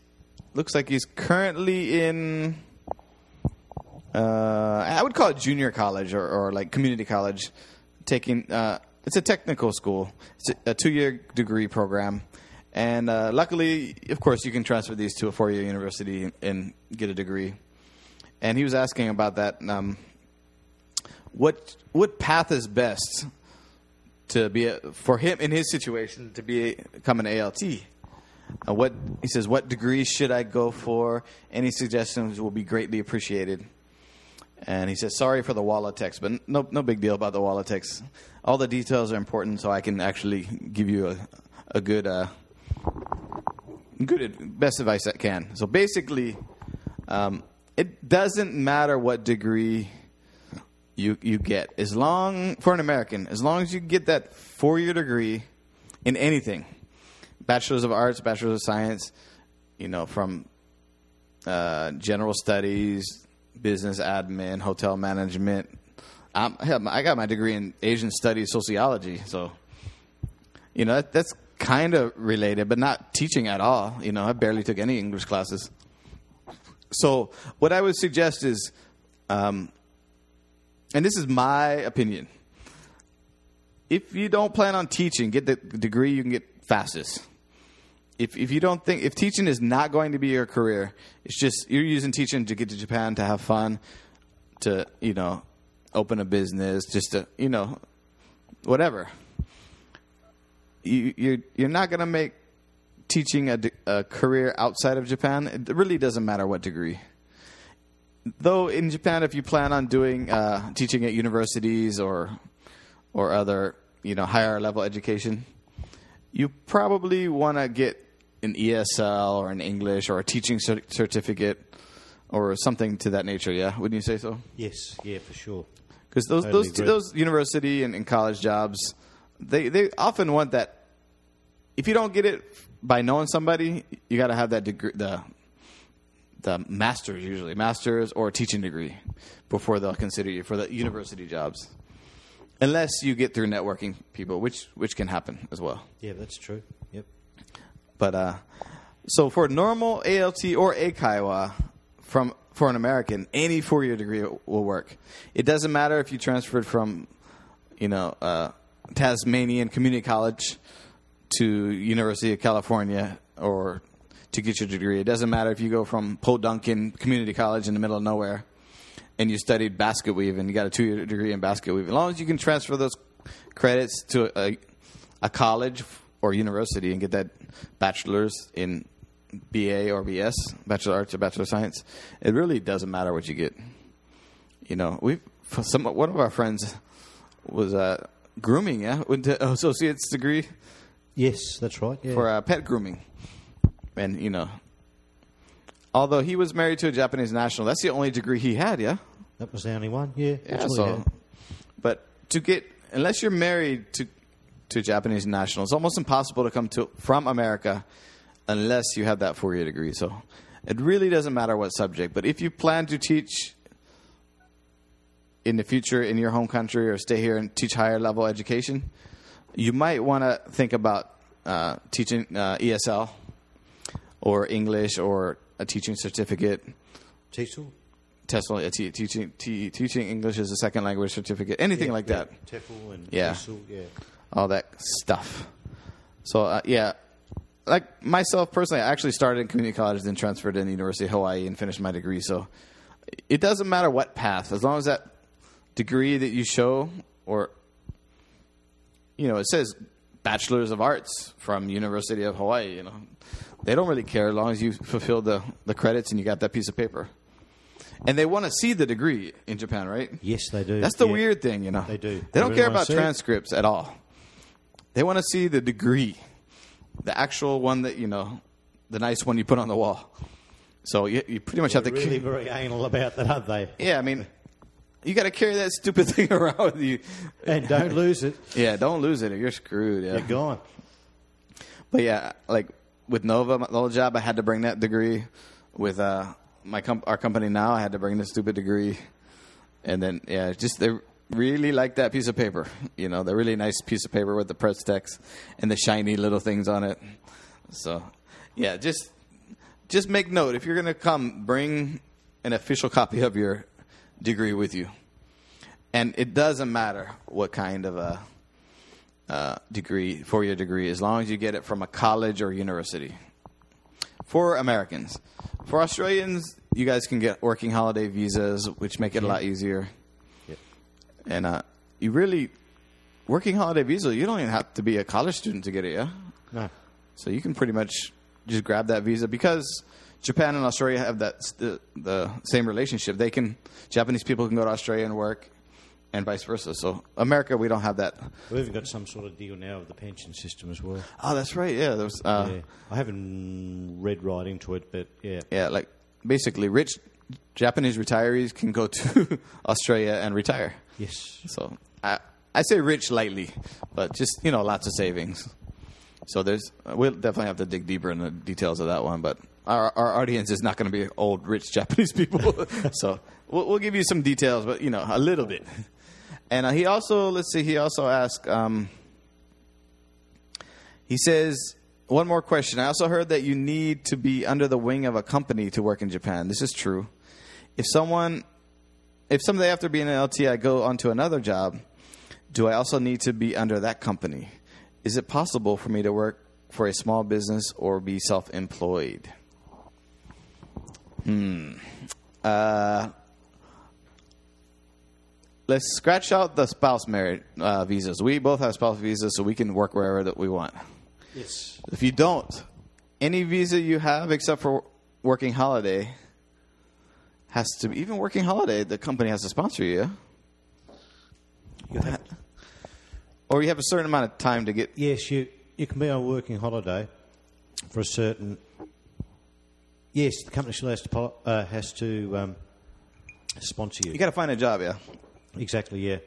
looks like he's currently in. Uh, I would call it junior college or, or like community college, taking. Uh, it's a technical school. It's a, two-year degree program, and uh, luckily, of course, you can transfer these to a four-year university and get a degree. And he was asking about that. Um, what what path is best to be a, for him in his situation to be become an ALT? Uh, what he says, what degrees should I go for? Any suggestions will be greatly appreciated. And he says, sorry for the wallet text, but no, no big deal about the wallet text. All the details are important, so I can actually give you a, a good, uh, good, best advice I can. So basically, um, it doesn't matter what degree you you get, as long for an American, as long as you get that four year degree in anything, bachelor's of arts, bachelor's of science, you know, from uh, general studies, business admin, hotel management. I'm, I got my degree in Asian studies, sociology. So, you know, that, that's kind of related, but not teaching at all. You know, I barely took any English classes. So, what I would suggest is, um, and this is my opinion, if you don't plan on teaching, get the degree you can get fastest. If if you don't think if teaching is not going to be your career, it's just you're using teaching to get to Japan to have fun, to you know, open a business, just to you know, whatever. You you're you're not going to make teaching a, a career outside of Japan. It really doesn't matter what degree though in Japan, if you plan on doing uh, teaching at universities or or other you know higher level education, you probably want to get an ESL or an English or a teaching cer- certificate or something to that nature. Yeah, wouldn't you say so? Yes, yeah, for sure. Because those Totally those agree. those university and, and college jobs, they they often want that. If you don't get it by knowing somebody, you got to have that degree, the the masters usually masters or a teaching degree before they'll consider you for the university jobs, unless you get through networking people, which which can happen as well. Yeah, that's true. Yep. But uh, so for normal ALT or eikaiwa from for an American, any four year degree will work. It doesn't matter if you transferred from, you know, uh, Tasmanian Community College to University of California or to get your degree. It doesn't matter if you go from Poduncan Community College in the middle of nowhere and you studied basket weave and you got a two year degree in basket weave. As long as you can transfer those credits to a, a college or university and get that bachelor's in BA or BS, Bachelor of Arts or Bachelor of Science, it really doesn't matter what you get. You know, we some one of our friends was uh, grooming, yeah, went to associate's degree Yes, that's right. Yeah. for uh, pet grooming, and you know, although he was married to a Japanese national, that's the only degree he had, yeah. that was the only one. Yeah. Yeah, that's all he so, but to get unless you're married to to a Japanese national, it's almost impossible to come to from America unless you have that four year degree. So it really doesn't matter what subject. But if you plan to teach in the future in your home country or stay here and teach higher level education, you might want to think about uh, teaching uh, ESL or English or a teaching certificate. TESOL? TESOL, te- teaching te- teaching English as a second language certificate, anything Yeah, like yeah. that, TEFL and Yeah. TESOL, yeah. all that stuff. So uh, yeah, like myself personally, I actually started in community college, then transferred in the University of Hawaii and finished my degree. So it doesn't matter what path, as long as that degree that you show, or you know, it says Bachelor's of Arts from University of Hawaii. You know, they don't really care as long as you fulfill the the credits and you got that piece of paper. And they want to see the degree in Japan, right? Yes, they do. That's the Yeah. weird thing, you know. They do. They They don't really care about see it. transcripts at all. They want to see the degree, the actual one that you know, the nice one you put on the wall. So you, you pretty much have to. They're really very anal about that, aren't they? yeah, I mean, you got to carry that stupid [LAUGHS] thing around with you. And don't lose it. Yeah, don't lose it or you're screwed. Yeah. You're gone. But yeah, like with Nova, my old job, I had to bring that degree. With uh, my com- our company now, I had to bring the stupid degree. And then yeah, just they really like that piece of paper. You know, the really nice piece of paper with the press text and the shiny little things on it. So yeah, just just make note if you're gonna come, bring an official copy of your degree with you. And it doesn't matter what kind of a uh, degree, four year degree, as long as you get it from a college or university. For Americans. For Australians, you guys can get working holiday visas, which make it a lot easier. Yep. And uh, you really, working holiday visa, you don't even have to be a college student to get it, yeah? No. So you can pretty much just grab that visa because Japan and Australia have that the, the same relationship. They can Japanese people can go to Australia and work, and vice versa. So America, we don't have that. We've even got some sort of deal now with the pension system as well. Oh, that's right. Yeah, there was. Uh, yeah. I haven't read right into it, but yeah. yeah, like basically, rich Japanese retirees can go to [LAUGHS] Australia and retire. Yes. So I I say rich lightly, but just you know lots of savings. So there's we'll definitely have to dig deeper in the details of that one, but our our audience is not going to be old rich [LAUGHS] Japanese people, so we'll, we'll give you some details, but you know a little bit. And uh, he also let's see, he also asked. Um, he says one more question. I also heard that you need to be under the wing of a company to work in Japan. This is true. If someone, if someday after being an LT I go onto another job, do I also need to be under that company? Is it possible for me to work for a small business or be self employed? Hmm. Uh, let's scratch out the spouse married uh, visas. We both have spouse visas, so we can work wherever that we want. Yes. If you don't, any visa you have except for working holiday has to be, even working holiday, the company has to sponsor you. You have, Or you have a certain amount of time to get. yes, you, you can be on working holiday for a certain. Yes, the company still has to, pol- uh, has to um, sponsor you. You got to find a job, yeah. Exactly, yeah.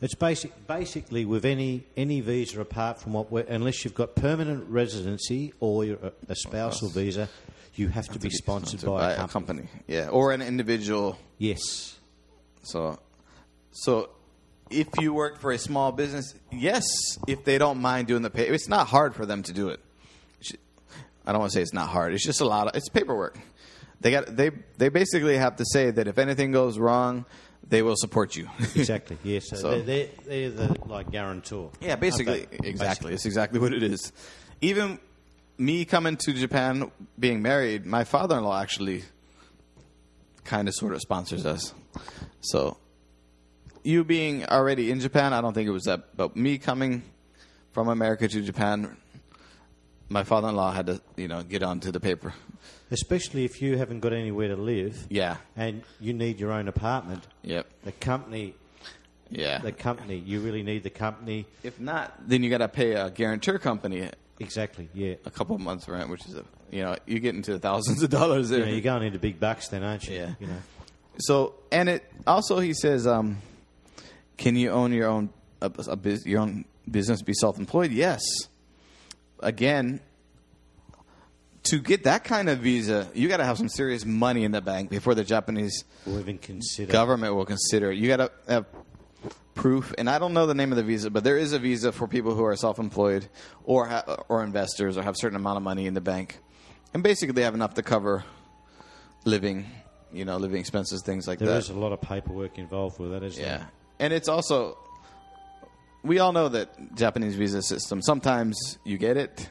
It's basic, basically with any any visa apart from what we're, unless you've got permanent residency or you're a, a spousal visa, you have to be sponsored by, a company. Yeah, or an individual. Yes, So, so if you work for a small business, yes, if they don't mind doing the pay, it's not hard for them to do it. I don't want to say it's not hard. It's just a lot of it's paperwork. They got they they basically have to say that if anything goes wrong, they will support you. [LAUGHS] exactly. Yes, so, So- they're, they're, they're the like guarantor. Yeah, basically, exactly. It's exactly what it is. Even me coming to Japan, being married, my father-in-law actually kind of sort of sponsors us. So, you being already in Japan, I don't think it was that. But me coming from America to Japan, my father-in-law had to, you know, get onto the paper. Especially if you haven't got anywhere to live Yeah. and you need your own apartment. Yep. The company, Yeah. the company, you really need the company. if not, then you got to pay a guarantor company Exactly. Yeah. a couple of months rent, which is a, you know, you get into thousands of dollars there. You know, you're going into big bucks then, aren't you? Yeah. You know. So, and it also he says, um, can you own your own a, a bus- your own business, be self-employed? Yes. Again, to get that kind of visa, you got to have some serious money in the bank before the Japanese Or even consider. government will consider. it. You got to have proof, and I don't know the name of the visa, but there is a visa for people who are self-employed or ha- or investors or have a certain amount of money in the bank, and basically they have enough to cover living, you know, living expenses, things like There There is a lot of paperwork involved with that, isn't Yeah, there? and it's also we all know that Japanese visa system. Sometimes you get it,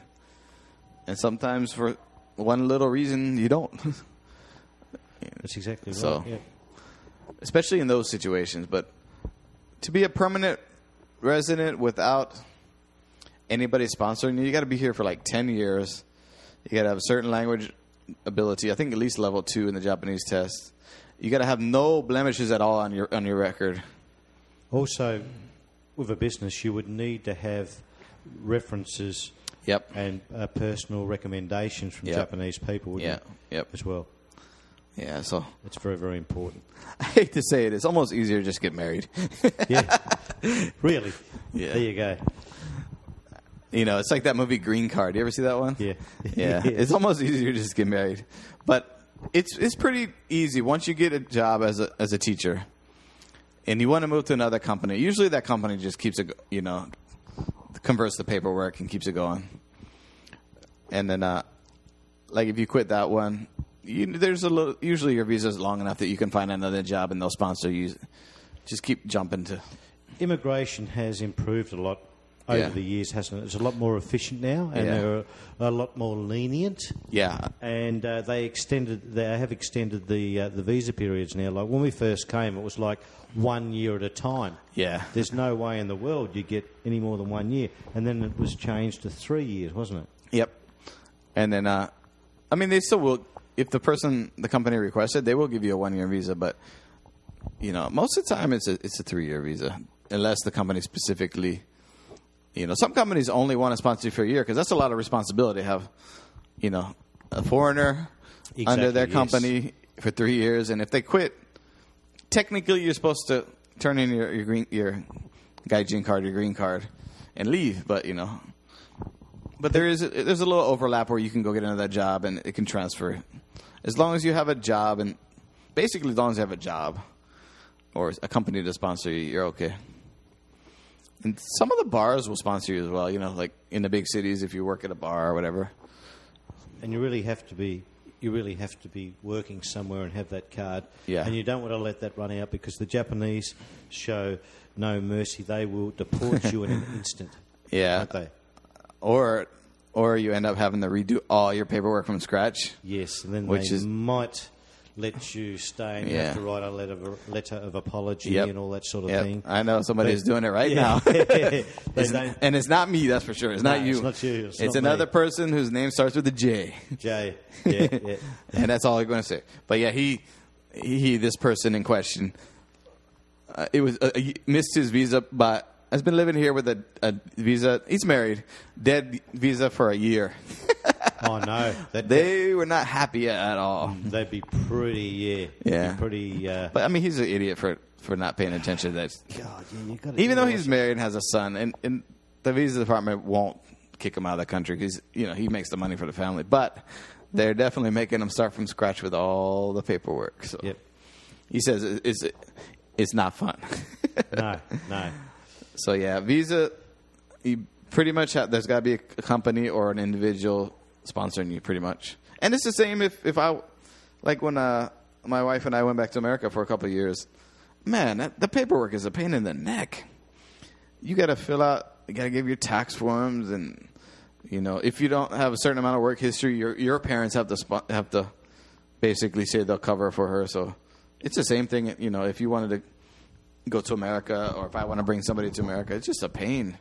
and sometimes for one little reason you don't. [LAUGHS] That's exactly right. So- yeah. especially in those situations. But to be a permanent resident without anybody sponsoring you, you got to be here for like ten years. You got to have a certain language ability. I think at least level two in the Japanese test. You got to have no blemishes at all on your on your record. Also, with a business, you would need to have references Yep. and uh, personal recommendations from Yep. Japanese people wouldn't Yeah. you, Yep. as well. Yeah. So It's very, very important. [LAUGHS] I hate to say it, it's almost easier to just get married. [LAUGHS] Yeah. really? Yeah. There you go. You know, it's like that movie Green Card. You ever see that one? Yeah. [LAUGHS] Yeah. Yeah. It's almost easier to just get married. But it's it's pretty easy once you get a job as a as a teacher and you want to move to another company. Usually that company just keeps it, you know, converts the paperwork and keeps it going. And then uh like if you quit that one, you, there's a little usually your visa is long enough that you can find another job and they'll sponsor you. Just keep jumping to Immigration has improved a lot over Yeah. the years, hasn't it? It's a lot more efficient now, and Yeah. they're a lot more lenient. yeah, and uh, they extended. They have extended the uh, the visa periods now. Like when we first came, it was like one year at a time. yeah. There's no way in the world you get any more than one year, and then it was changed to three years, wasn't it? Yep. And then, uh, I mean, they still will. If the person, the company requested, they will give you a one year visa. But you know, most of the time, it's a it's a three year visa, unless the company specifically. You know, some companies only want to sponsor you for a year because that's a lot of responsibility to have. You know, a foreigner under their yes. company for three years, and if they quit, technically you're supposed to turn in your your green your gaijin card, your green card, and leave. But you know, But there is there's a little overlap where you can go get another job and it can transfer, as long as you have a job and basically as long as you have a job or a company to sponsor you, you're okay. And some of the bars will sponsor you as well. You know, like in the big cities, if you work at a bar or whatever. and you really have to be you really have to be working somewhere and have that card. Yeah. And you don't want to let that run out because the Japanese show no mercy. They will deport you in an [LAUGHS] instant. Yeah. Or or you end up having to redo all your paperwork from scratch. Yes, and then Which they is- might let you stay and you have to write a letter of, letter of apology Yep. and all that sort of Yep. thing. I know somebody is doing it right now. [LAUGHS] They It's- don't- and it's not me, that's for sure. It's not you. it's not you. It's not another me. person whose name starts with a J. Jay, yeah, [LAUGHS] yeah. and that's all I'm going to say. But yeah, he, he, this person in question, uh, it was uh, he missed his visa, but has been living here with a, a visa. He's married, dead visa for a year. [LAUGHS] [LAUGHS] Oh no, that, They were not happy at all. they'd be pretty, yeah, Yeah. pretty. Uh, But I mean, he's an idiot for for not paying attention. to That God, yeah, even though he's married and has a son, and, and the visa department won't kick him out of the country because you know he makes the money for the family, but they're definitely making him start from scratch with all the paperwork. So Yep. he says it- it's it's not fun. [LAUGHS] No, no. so yeah, visa. You pretty much have, there's got to be a company or an individual sponsoring you, pretty much. And it's the same if if I like when uh, my wife and I went back to America for a couple of years. Man, that, the paperwork is a pain in the neck. You got to fill out. You got to give your tax forms, and you know if you don't have a certain amount of work history, your your parents have to spo- have to basically say they'll cover for her. So it's the same thing. You know, if you wanted to go to America, or if I want to bring somebody to America, it's just a pain.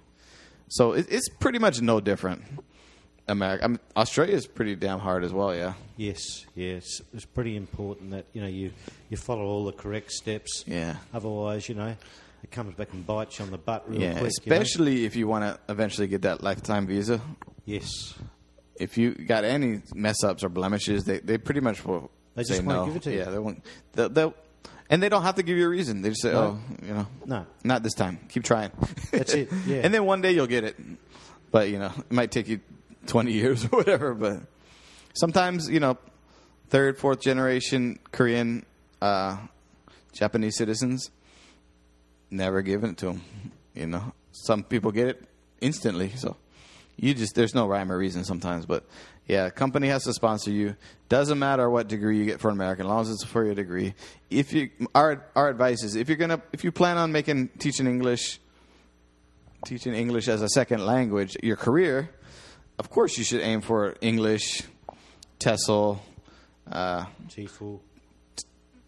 So it, it's pretty much no different. America, I mean, Australia is pretty damn hard as well. Yeah, Yes, yes. It's pretty important that you know you, you follow all the correct steps. yeah, Otherwise, you know, it comes back and bites you on the butt real yeah. quick. you know? Especially if you want to eventually get that lifetime visa. Yes. If you got any mess ups or blemishes, they, they pretty much will They just won't no. give it to you. Yeah, they won't. They'll, they'll, and they don't have to give you a reason. They just say, No. "Oh, you know, No. not this time. Keep trying." That's it, [LAUGHS] yeah. and then one day you'll get it, but you know, it might take you twenty years [LAUGHS] or whatever. But sometimes, you know, third, fourth generation Korean, uh, Japanese citizens never given it to them. You know, some people get it instantly. So you just there's no rhyme or reason sometimes, but yeah, company has to sponsor you. Doesn't matter what degree you get for an American, as long as it's for your degree. If you our our advice is if you're gonna if you plan on making teaching English teaching English as a second language your career, of course you should aim for English, TESOL, uh, TEFL.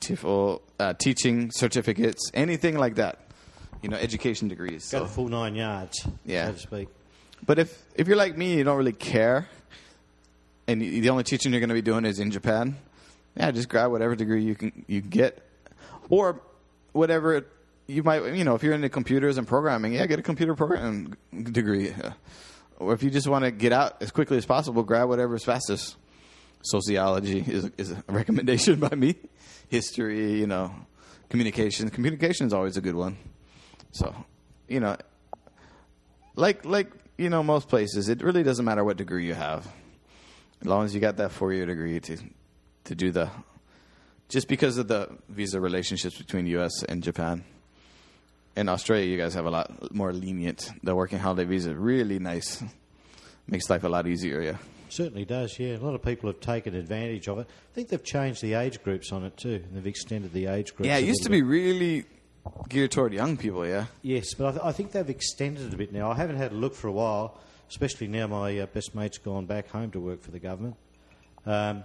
TEFL, uh, teaching certificates, anything like that. You know, education degrees. Go So- the full nine yards, Yeah. so to speak. But if if you're like me, you don't really care, and you, the only teaching you're going to be doing is in Japan, yeah, just grab whatever degree you can you get, or whatever you might you know if you're into computers and programming, yeah, get a computer programming degree, or if you just want to get out as quickly as possible, grab whatever's fastest. Sociology is is a [LAUGHS] recommendation by me. History, you know, communication. Communication is always a good one. So, you know, like like you know most places, it really doesn't matter what degree you have, as long as you got that four year degree to to do the. Just because of the visa relationships between U.S. and Japan, in Australia, you guys have a lot more lenient. The working holiday visa really nice, makes life a lot easier. Yeah, Certainly does, yeah. A lot of people have taken advantage of it. I think they've changed the age groups on it too, and they've extended the age groups. yeah. It used to little be really geared toward young people. Yeah, Yes, but I, th- I think they've extended it a bit now. I haven't had a look for a while, especially now my uh, best mate's gone back home to work for the government. Um,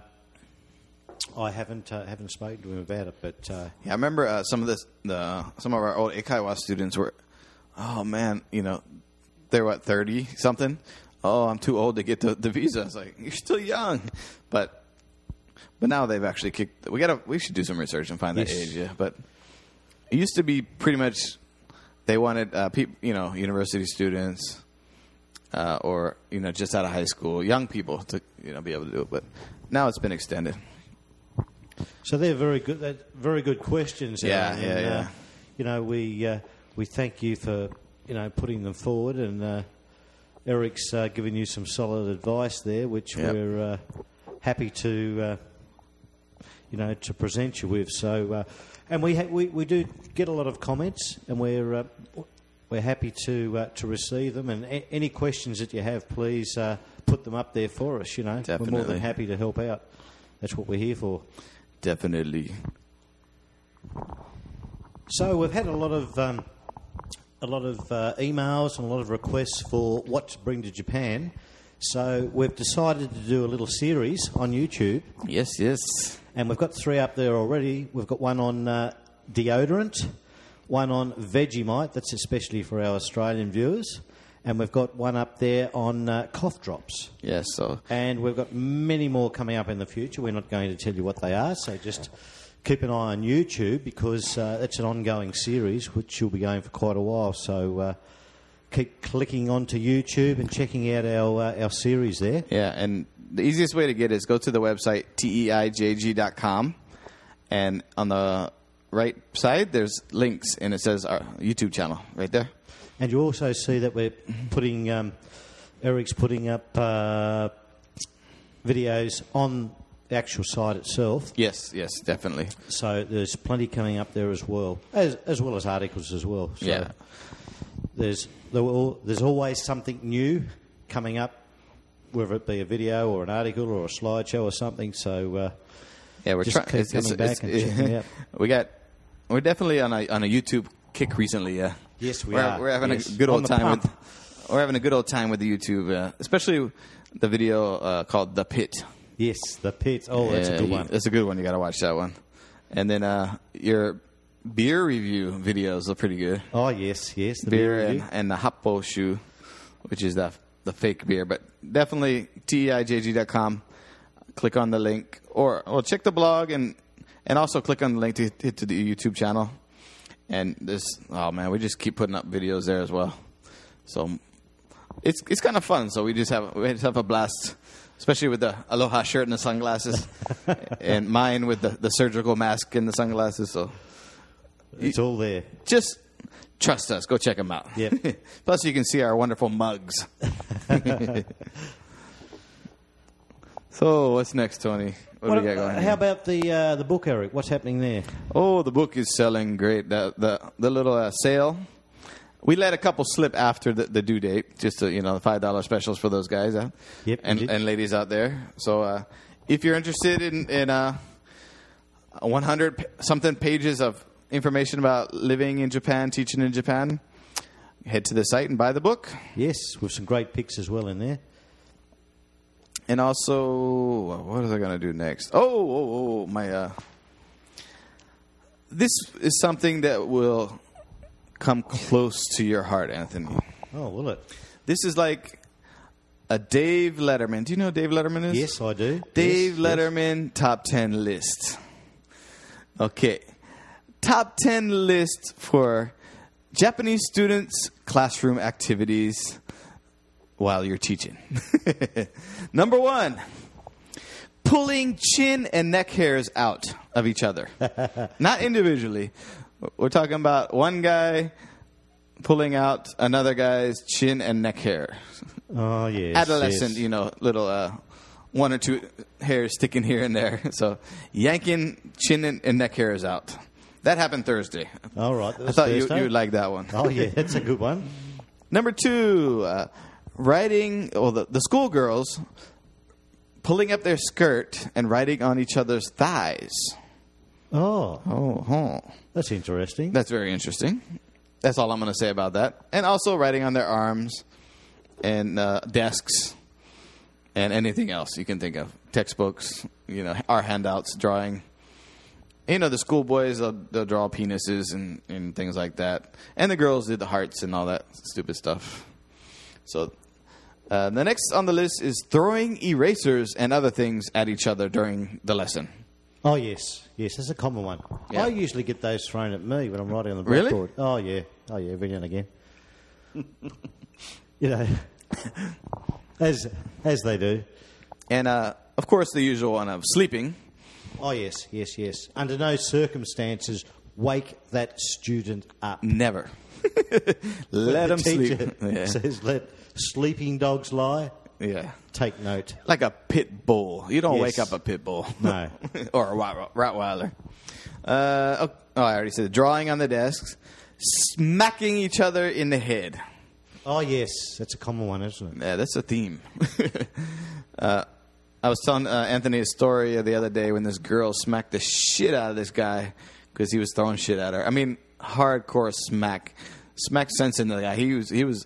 I haven't uh, haven't spoken to him about it, but uh, Yeah, I remember uh, some of this. The some of our old eikaiwa students were, oh man, you know, they're what thirty something. Oh, I'm too old to get the, the visa. It's like you're still young, but but now they've actually kicked. We gotta we should do some research and find that age. Yeah, but it used to be pretty much they wanted uh, people, you know, university students. Uh, or you know, just out of high school, young people to you know be able to do it. But now it's been extended. So they're very good. They're very good questions. Yeah, yeah, and, yeah. Uh, you know, we uh, we thank you for you know putting them forward, and uh, Eric's uh, given you some solid advice there, which Yep. we're uh, happy to, uh, you know, to present you with. So, uh, and we, ha- we we do get a lot of comments, and we're uh, we're happy to uh, to receive them. And a- any questions that you have, please uh, put them up there for us. You know, we're more than happy to help out. That's what we're here for. Definitely. So we've had a lot of um, a lot of uh, emails and a lot of requests for what to bring to Japan. So we've decided to do a little series on YouTube, Yes, yes. and we've got three up there already. We've got one on uh, deodorant, one on Vegemite, that's especially for our Australian viewers, and we've got one up there on uh, cough drops. Yes, so And we've got many more coming up in the future. We're not going to tell you what they are, so just keep an eye on YouTube because uh, it's an ongoing series which will be going for quite a while. So uh, keep clicking onto YouTube and checking out our uh, our series there. Yeah, and the easiest way to get it is go to the website teijg.com, and on the right side there's links, and it says our YouTube channel right there. And you also see that we're putting um, Eric's putting up uh, videos on the actual site itself. Yes, yes, definitely. So there's plenty coming up there as well, as as well as articles as well. So Yeah. there's there will, there's always something new coming up, whether it be a video or an article or a slideshow or something. So uh, Yeah, we're Just trying. back and checking out. [LAUGHS] we got. We're definitely on a on a YouTube kick recently. Yeah. Yes, we we're, are. We're having Yes. a good old time pump. with. We're having a good old time with the YouTube, uh, especially the video uh, called "The Pit." yes, the pit. Oh, that's a good one. That's a good one. You got to watch that one. And then uh, your beer review videos are pretty good. Oh yes, yes, the beer beer and, and the happoshu, which is the the fake beer. But definitely teijg.com. Click on the link, or well, check the blog and and also click on the link to hit to the YouTube channel. And this, oh man, we just keep putting up videos there as well. So it's it's kind of fun. So we just have we just have a blast, especially with the aloha shirt and the sunglasses, [LAUGHS] and mine with the, the surgical mask and the sunglasses. So It's all there. just trust us. Go check them out. Yep. [LAUGHS] Plus, you can see our wonderful mugs. [LAUGHS] so, what's next, Tony? What, do we got going? how here? about the uh, the book, Eric? What's happening there? Oh, the book is selling great. The the, the little uh, sale. We let a couple slip after the, the due date, just to, you know, the five dollar specials for those guys, uh, Yep, and and ladies out there. So, uh, if you're interested in in uh, 100 p- something pages of information about living in Japan, teaching in Japan, head to the site and buy the book. Yes, with some great pics as well in there. And also, what was I going to do next? Oh, oh, oh, my. Uh, this is something that will come close to your heart, Anthony. Oh, will it? This is like a Dave Letterman. Do you know who Dave Letterman is? Yes, I do. Dave Yes, yes. Letterman top 10 list. Okay. Top 10 list for Japanese students' classroom activities while you're teaching. [LAUGHS] Number one, pulling chin and neck hairs out of each other. [LAUGHS] Not individually. We're talking about one guy pulling out another guy's chin and neck hair Oh, yes. adolescent, yes. you know, little uh, one or two hairs sticking here and there. [LAUGHS] So yanking chin and, and neck hairs out. That happened Thursday. All right. I thought you, you, would like that one. Oh, yeah, that's a good one. Number two, uh, riding, well, the, the schoolgirls pulling up their skirt and writing on each other's thighs. Oh, Oh, huh. that's interesting. That's very interesting. That's all I'm going to say about that. And also writing on their arms and uh, desks and anything else you can think of. Textbooks, you know, our handouts, drawing. You know, the schoolboys, they'll, they'll draw penises and, and things like that. And the girls did the hearts and all that stupid stuff. So uh, the next on the list is throwing erasers and other things at each other during the lesson. Oh, yes. Yes, that's a common one. Yeah. I usually get those thrown at me when I'm writing on the Really? blackboard. Oh, yeah. Oh, yeah, every now and again. [LAUGHS] you know, [LAUGHS] as, as they do. And uh, of course, the usual one of sleeping. Oh, yes, yes, yes. Under no circumstances wake that student up. Never. [LAUGHS] Let them sleep. Yeah. says, "Let sleeping dogs lie." yeah. Take note. Like a pit bull. You don't Yes. wake up a pit bull. [LAUGHS] No. [LAUGHS] or a Rott- Rottweiler. Uh, oh, oh, I already said drawing on the desks, smacking each other in the head. Oh yes, that's a common one, isn't it? Yeah, that's a theme. [LAUGHS] uh, I was telling uh, Anthony a story the other day when this girl smacked the shit out of this guy because he was throwing shit at her. I mean, hardcore smack, smack sense into the guy. He was he was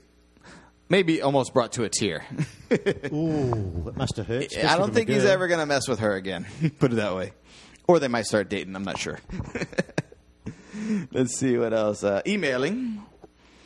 maybe almost brought to a tear. [LAUGHS] Ooh, it must have hurt. I don't think he's ever gonna mess with her again. [LAUGHS] Put it that way, or they might start dating. I'm not sure. [LAUGHS] Let's see what else. Uh, emailing.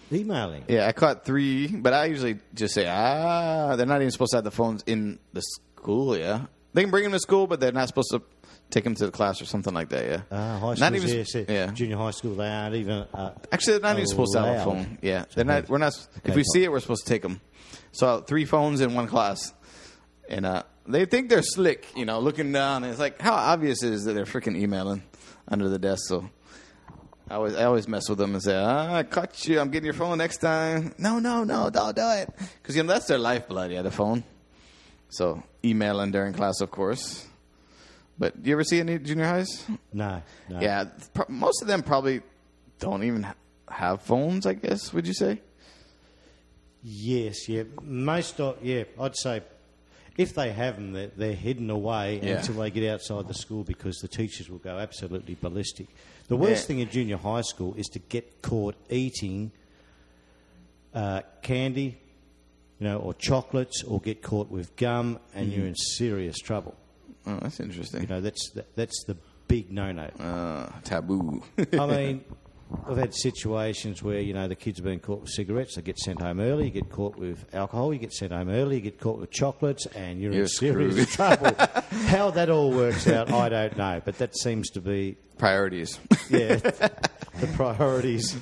emailing. Yeah, I caught three, but I usually just say, ah, they're not even supposed to have the phones in the school, yeah. They can bring them to school, but they're not supposed to take them to the class or something like that, yeah. Ah, high not school, even, yes, yeah. junior high school, they aren't even. Uh, Actually, they're not even supposed to have a phone. Yeah, they're not. We're not. If we see it, we're supposed to take them. So three phones in one class, and uh, they think they're slick, you know, looking down. And it's like how obvious it is that they're freaking emailing under the desk. So I always, I always mess with them and say, ah, "I caught you. I'm getting your phone next time." No, no, no, don't do it, because you know that's their lifeblood. Yeah, the phone. So emailing during class, of course. But do you ever see any junior highs? no, no. Yeah, pro- most of them probably don't even ha- have phones. I guess would you say? Yes, yeah. Most of, yeah, I'd say if they have them, they're, they're hidden away Yeah. until they get outside the school because the teachers will go absolutely ballistic. The worst Yeah. thing in junior high school is to get caught eating uh, candy, you know, or chocolates, or get caught with gum, and you're in serious trouble. Oh, that's interesting. You know, that's that, that's the big no-no. uh, taboo. I [LAUGHS] mean, I've had situations where you know the kids have been caught with cigarettes. They get sent home early. You get caught with alcohol. You get sent home early. You get caught with chocolates, and you're, You're in serious screwed. [LAUGHS] trouble. How that all works out, I don't know. But that seems to be Priorities. yeah [LAUGHS] the priorities.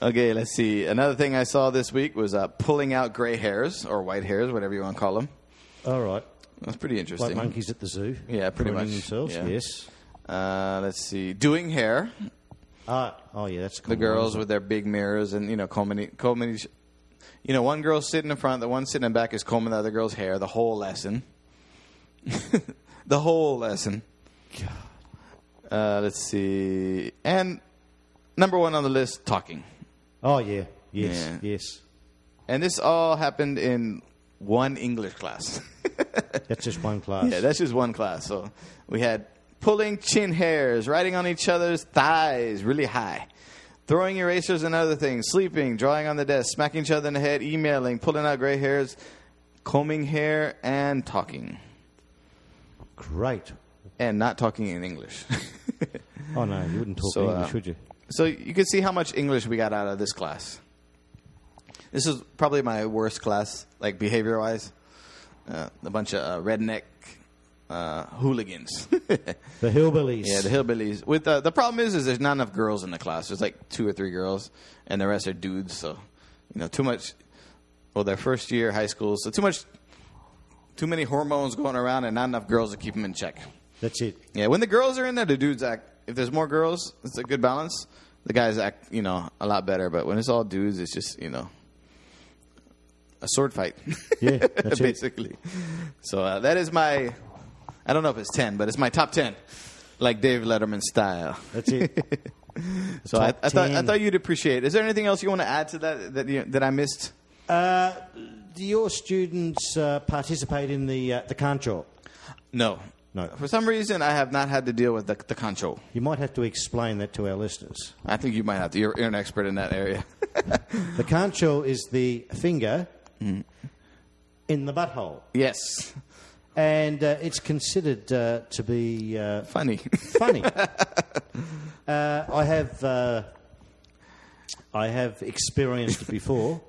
okay, let's see. Another thing I saw this week was uh, pulling out gray hairs or white hairs, whatever you want to call them. All right, That's pretty interesting. like monkeys at the zoo. Yeah, pretty much, themselves. yeah. Yes. Uh, let's see. Doing hair. Ah, oh yeah, that's a The girls one. with their big mirrors and you know combing, combing. each- You know, one girl sitting in front, the one sitting in back is combing the other girl's hair. The whole lesson. [LAUGHS] the whole lesson. Uh, let's see. And number one on the list, talking. Oh yeah, yes, Yeah. yes. And this all happened in one English class. [LAUGHS] That's just one class. yeah, that's just one class. So we had pulling chin hairs, riding on each other's thighs really high, throwing erasers and other things, sleeping, drawing on the desk, smacking each other in the head, emailing, pulling out gray hairs, combing hair, and talking. Great. And not talking in English. [LAUGHS] Oh no, you wouldn't talk So, uh, English, would you? So you can see how much English we got out of this class. This is probably my worst class, like behavior wise. Uh, a bunch of uh, redneck uh, hooligans. [LAUGHS] The hillbillies. yeah, the hillbillies. With uh, the problem is, is there's not enough girls in the class. There's like two or three girls, and the rest are dudes. So, you know, too much. Well, their first year high school, so too much, too many hormones going around, and not enough girls to keep them in check. That's it. Yeah, when the girls are in there, the dudes act. If there's more girls, it's a good balance. The guys act, you know, a lot better. But when it's all dudes, it's just, you know, a sword fight. Yeah, [LAUGHS] that's it. basically. So uh, that is my. I don't know if it's ten, but it's my top ten, like Dave Letterman style. That's it. [LAUGHS] So I, I thought I thought you'd appreciate. it. Is there anything else you want to add to that that you, that I missed? Uh, do your students uh, participate in the uh, the kancho? No, No. For some reason, I have not had to deal with the, the kancho. You might have to explain that to our listeners. I think you might have to. You're, you're an expert in that area. The kancho is the finger Mm. in the butthole, yes, and uh, it's considered uh, to be uh, funny. [LAUGHS] funny. uh, I have uh, I have experienced it before,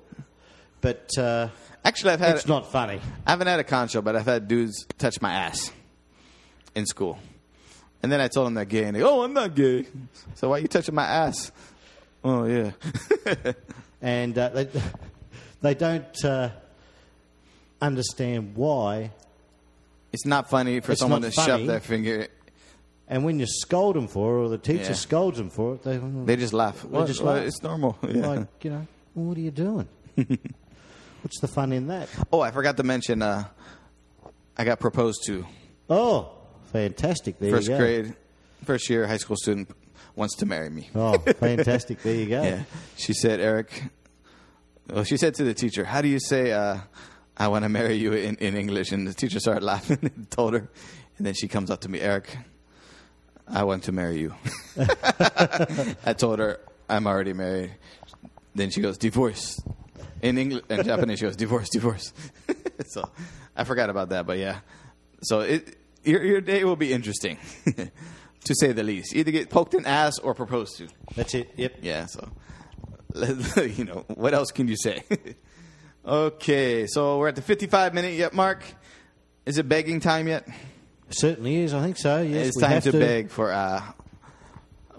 but uh, Actually, I've had it's not funny. I haven't had a kancho, but I've had dudes touch my ass in school. And then I told them they're gay, and they, go, oh, I'm not gay. So why are you touching my ass? Oh yeah. [LAUGHS] and uh, they they don't uh, understand why. it's not funny for It's someone not to shove their finger And when you scold them for it, or the teacher Yeah. scolds them for it, they, They just laugh. What? just What? laugh. It's normal. [LAUGHS] Yeah. like, you know, well, what are you doing? [LAUGHS] What's the fun in that? oh, I forgot to mention. Uh, I got proposed to. Oh, fantastic! There First you go. grade, first year high school student wants to marry me. Oh, fantastic! There you go. [LAUGHS] Yeah. She said, Eric. Well, she said to the teacher, "How do you say uh, I want to marry you in, in English?" And the teacher started [LAUGHS] laughing and told her, and then she comes up to me, Eric. I want to marry you. [LAUGHS] I told her I'm already married. Then she goes, divorce. In English and Japanese, she goes, divorce, divorce. [LAUGHS] so I forgot about that, but yeah. So it your your day will be interesting, to say the least. Either get poked in ass or proposed to. That's it. Yep. Yeah, so [LAUGHS] you know what else can you say? [LAUGHS] okay, so we're at the 55 minute yet mark. Is it begging time yet? Certainly is. I think so. Yes, it's we time have to, beg for. Uh,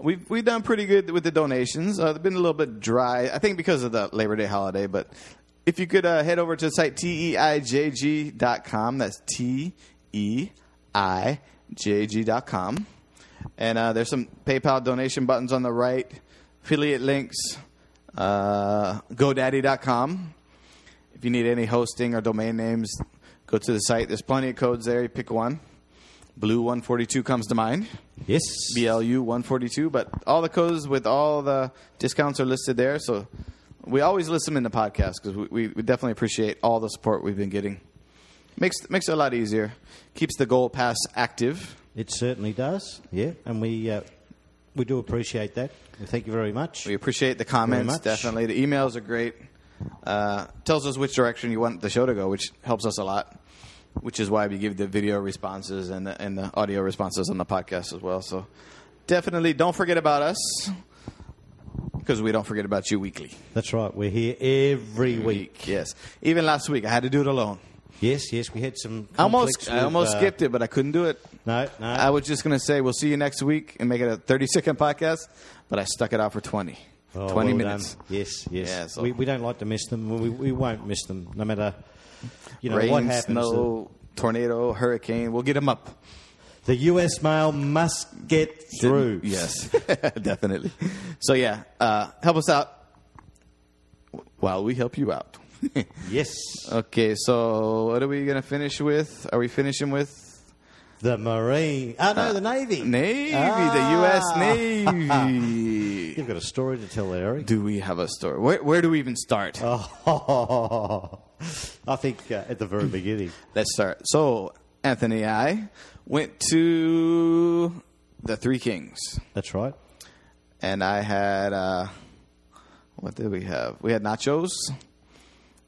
we've we've done pretty good with the donations. Uh, they've been a little bit dry, I think, because of the Labor Day holiday. But if you could uh, head over to the site teijg.com. That's t e i j g dot com, and uh, there's some PayPal donation buttons on the right, affiliate links, uh, GoDaddy.com. If you need any hosting or domain names, go to the site. There's plenty of codes there. You pick one. Blue 142 comes to mind. Yes. BLU 142, but all the codes with all the discounts are listed there. So we always list them in the podcast because we, we, we definitely appreciate all the support we've been getting. Makes makes it a lot easier. Keeps the goal pass active. It certainly does. Yeah, and we uh, we do appreciate that. Thank you very much. We appreciate the comments. Definitely, the emails are great. Uh, tells us which direction you want the show to go, which helps us a lot. Which is why we give the video responses and the, and the audio responses on the podcast as well. So definitely don't forget about us because we don't forget about you weekly. That's right. We're here every week. Yes. Even last week, I had to do it alone. Yes, yes. We had some. I almost, I almost uh, skipped it, but I couldn't do it. No, no. I was just going to say we'll see you next week and make it a 30 second podcast, but I stuck it out for 20. Oh, 20 well minutes. done. Yes, yes. Yeah, so- we, we don't like to miss them. We, we won't miss them, no matter you know Rain, what happens. snow, tornado, hurricane, we'll get them up. The US mail must get through. [LAUGHS] Yes, [LAUGHS] definitely. So, yeah, uh, help us out while we help you out. [LAUGHS] Yes. okay, so what are we going to finish with? Are we finishing with The Marine. Oh, no, the Navy. Navy, Ah. the U.S. Navy? [LAUGHS] You've got a story to tell Eric. do we have a story? Where, where do we even start? Oh, [LAUGHS] I think uh, at the very beginning. [LAUGHS] Let's start. So, Anthony and I went to the Three Kings, That's right. and I had uh, what did we have? We had nachos,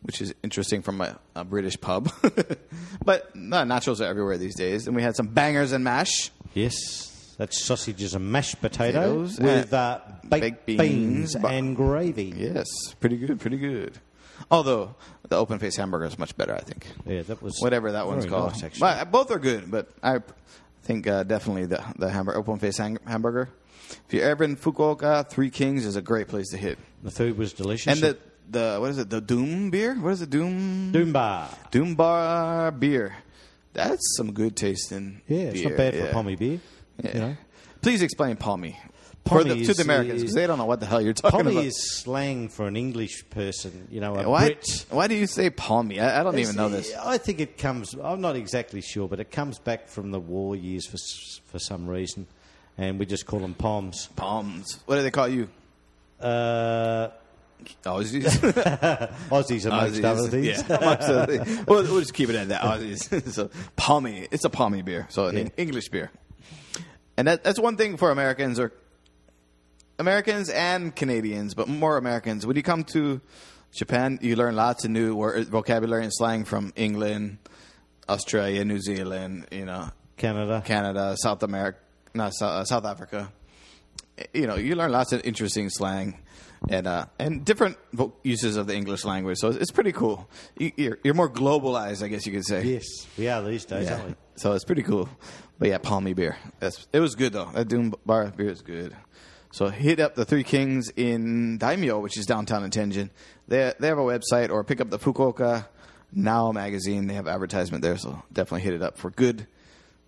which is interesting from a, a British pub, [LAUGHS] but no, nachos are everywhere these days. And we had some bangers and mash. Yes. That's sausages and mashed potato Potatoes with and uh, baked, baked beans, beans, bu- and gravy. Yes, pretty good, pretty good. Although the open face hamburger is much better, I think. Yeah, that was Whatever that one's very called. nice, actually. But both are good, but I think uh, definitely the the hamburger, open face hang- hamburger. If you're ever in Fukuoka, Three Kings is a great place to hit. The food was delicious. And the the what is it? The Doom beer? What is it? Doom Doom Bar. Doom Bar beer. That's some good tasting. Yeah, it's beer. not bad for yeah. pommy beer. Yeah. You know. Please explain pommy. For the, to the Americans, because they don't know what the hell you're talking Pommy about. is slang for an English person, you know, a why, Brit. why do you say pommy? I, I don't even know this. I think it comes. I'm not exactly sure, but it comes back from the war years for for some reason, and we just call them Poms. Poms. What do they call you? Uh, Aussies. [LAUGHS] Aussies, amongst Aussies. other things. Yeah, amongst other things. We'll, we'll just keep it at that. Aussies. [LAUGHS] so pommy. It's a pommy beer. So an Yeah. English beer. And that, that's one thing for Americans or Americans and Canadians, but more Americans. When you come to Japan, you learn lots of new word, vocabulary and slang from England, Australia, New Zealand, you know, Canada. Canada, South America, no, South, uh, South Africa. You know, you learn lots of interesting slang and uh, and different vo- uses of the English language. So it's pretty cool. You, you're, you're more globalized, I guess you could say. Yes, we are these days, Yeah. aren't we? So it's pretty cool. But yeah, pommy beer. That's it was good though. That Doom Bar beer is good. So hit up the Three Kings in Daimyo, which is downtown in Tenjin. They they have a website, or pick up the Fukuoka Now magazine. They have advertisement there, so definitely hit it up for good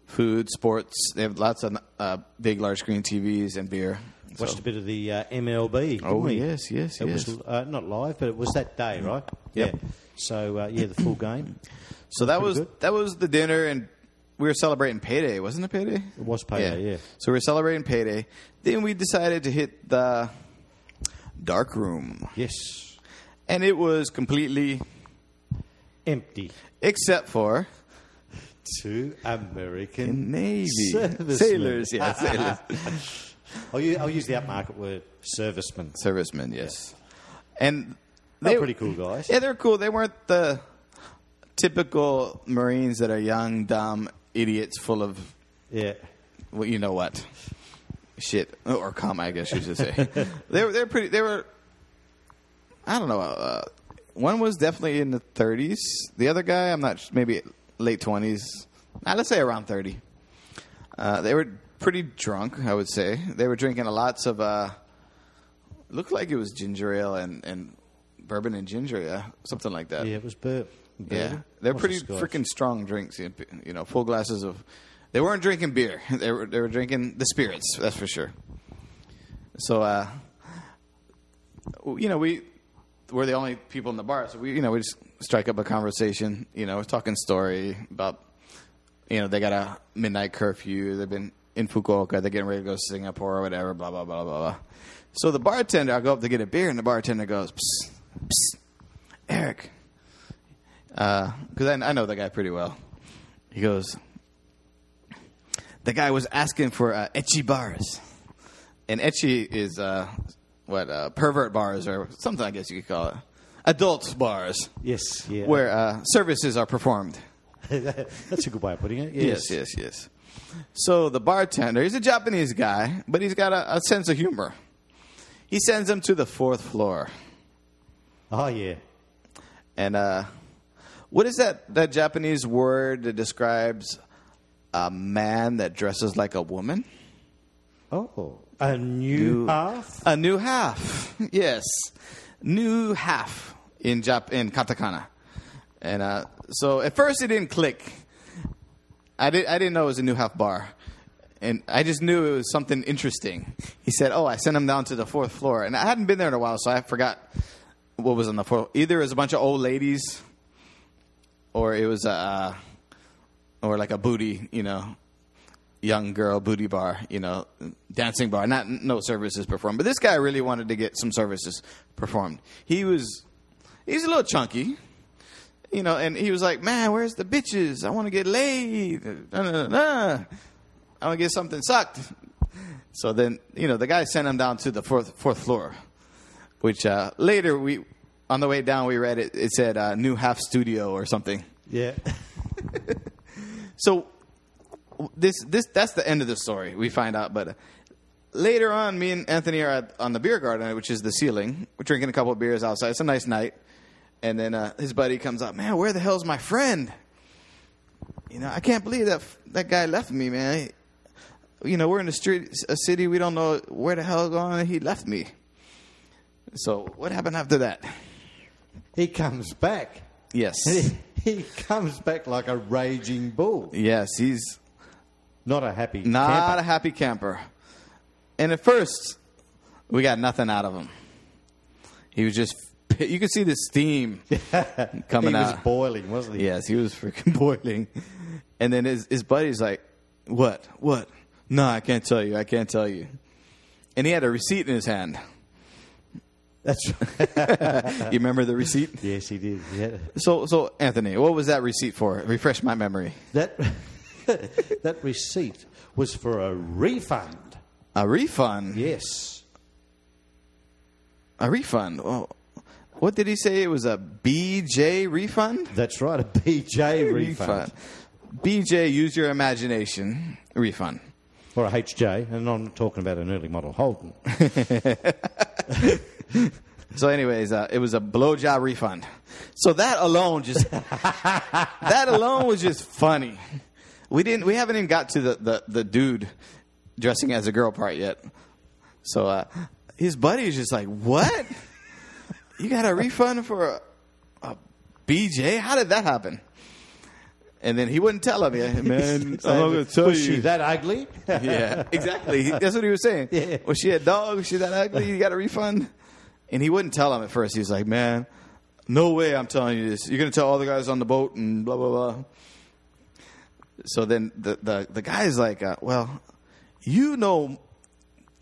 food, sports. They have lots of uh, big, large screen TVs and beer. So- Watched a bit of the uh, MLB. Oh, we? yes, yes, It yes. was uh, not live, but it was that day, right? Yep. Yeah. So uh, yeah, the full game. So that Pretty was good. that was the dinner, and we were celebrating payday, wasn't it? Payday. It was payday. Yeah. So we were celebrating payday. Then we decided to hit the dark room, Yes. and it was completely Empty. except for Two American Navy sailors. Yeah, [LAUGHS] sailors, I'll use, I'll use the upmarket word servicemen. servicemen. Yes, and They're pretty cool guys. Yeah, they're cool. They weren't the typical Marines that are young, dumb idiots, full of Yeah. well, you know what, shit or cum, I guess you should say. [LAUGHS] they were they're pretty. They were. I don't know. Uh, one was definitely in the 30s. The other guy, I'm not. Maybe late 20s. Nah, let's say around 30. Uh, they were pretty drunk. I would say they were drinking lots of. Uh, looked like it was ginger ale and and bourbon and ginger ale, something like that. Yeah, it was Bur- Yeah, they're pretty freaking strong drinks. You you know, full glasses of. They weren't drinking beer. [LAUGHS] They were they were drinking the spirits. That's for sure. So, uh, you know, we we're the only people in the bar, so we you know we just strike up a conversation. You know, we're talking story about. You know, they got a midnight curfew. They've been in Fukuoka. They're getting ready to go to Singapore or whatever. Blah blah blah blah blah. So the bartender, I go up to get a beer, and the bartender goes, Psst, psst, "Eric, because I, I know the guy pretty well. He goes, the guy was asking for uh, etchy bars, and etchy is uh, what uh, pervert bars or something I guess you could call it, adult bars Yes, yeah. where uh, services are performed. [LAUGHS] That's a good way of putting it. Yes, yes, yes. So the bartender, he's a Japanese guy, but he's got a, a sense of humor. He sends him to the fourth floor. Oh, yeah. And uh, what is that that Japanese word that describes a man that dresses like a woman? Oh, a new, New- half? A new half. [LAUGHS] yes, new half in Jap- in katakana. And uh, so at first it didn't click. I did I didn't know it was a new half bar. And I just knew it was something interesting. He said, "Oh, I sent him down to the fourth floor, and I hadn't been there in a while, so I forgot what was on the fourth. Either it was a bunch of old ladies, or it was a, uh, or like a booty, you know, young girl booty bar, you know, dancing bar. Not no services performed, but this guy really wanted to get some services performed. He was he's a little chunky, you know, and he was like, "Man, where's the bitches? I want to get laid. Nah, nah, nah. I want to get something sucked." So then, you know, the guy sent him down to the fourth fourth floor, which uh, later we on the way down we read it. It said uh, "New Half Studio" or something. Yeah. [LAUGHS] So this this that's the end of the story. We find out, but uh, later on, me and Anthony are at, on the beer garden, which is the ceiling. We're drinking a couple of beers outside. It's a nice night, and then uh, his buddy comes up. Man, where the hell's my friend? You know, I can't believe that that guy left me, man. You know, we're in the street, a city. We don't know where the hell going. and He left me. So what happened after that? he comes back. Yes, He, [LAUGHS] he comes back like a raging bull. yes, he's Not a happy Not camper. a happy camper. And at first, we got nothing out of him. He was just, you could see the steam [LAUGHS] coming out. he was boiling, wasn't he? Yes, he was freaking [LAUGHS] boiling. And then his, his buddy's like, What? What? No, I can't tell you. I can't tell you. And he had a receipt in his hand. That's right. [LAUGHS] You remember the receipt? yes, he did. Yeah. So, so Anthony, what was that receipt for? Refresh my memory. That that receipt was for a refund. A refund. Yes. A refund. Oh, what did he say? It was a BJ refund. That's right, a BJ [LAUGHS] refund. BJ, use your imagination. Refund. Or a HJ, and I'm not talking about an early model Holden. [LAUGHS] So, anyways, uh, it was a blowjob refund. So that alone just [LAUGHS] that alone was just funny. We didn't. We haven't even got to the the, the dude dressing as a girl part yet. So uh, his buddy is just like, "What? You got a refund for a, a BJ? How did that happen?" And then he wouldn't tell him, yeah, [LAUGHS] man. I'm gonna tell was you. she that ugly? [LAUGHS] yeah, exactly. That's what he was saying. [LAUGHS] Yeah. Was she a dog? Was she that ugly? You got a refund? And he wouldn't tell him at first. He was like, man, no way I'm telling you this. You're going to tell all the guys on the boat and blah, blah, blah. So then the, the, the guy's like, uh, well, you know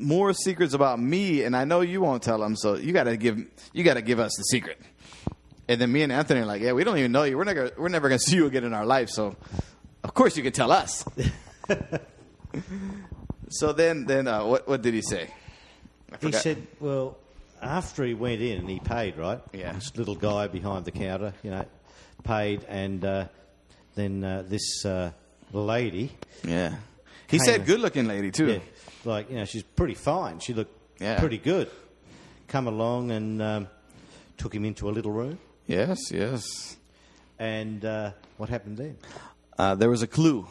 more secrets about me and I know you won't tell them. So you got to give, you got to give us the secret. And then me and Anthony are like, yeah, we don't even know you. We're never, we're never going [LAUGHS] to see you again in our life. So of course you can tell us. [LAUGHS] so then, then uh, what, what did he say? He said, well, after he went in and he paid, right? Yeah. This little guy behind the counter, you know, paid, and uh, then uh, this uh, lady, Yeah. He said good looking lady too. yeah, like, you know, she's pretty fine. She looked Yeah. pretty good. Come along and um, took him into a little room. Yes, yes. And uh, what happened then? Uh, there was a clue.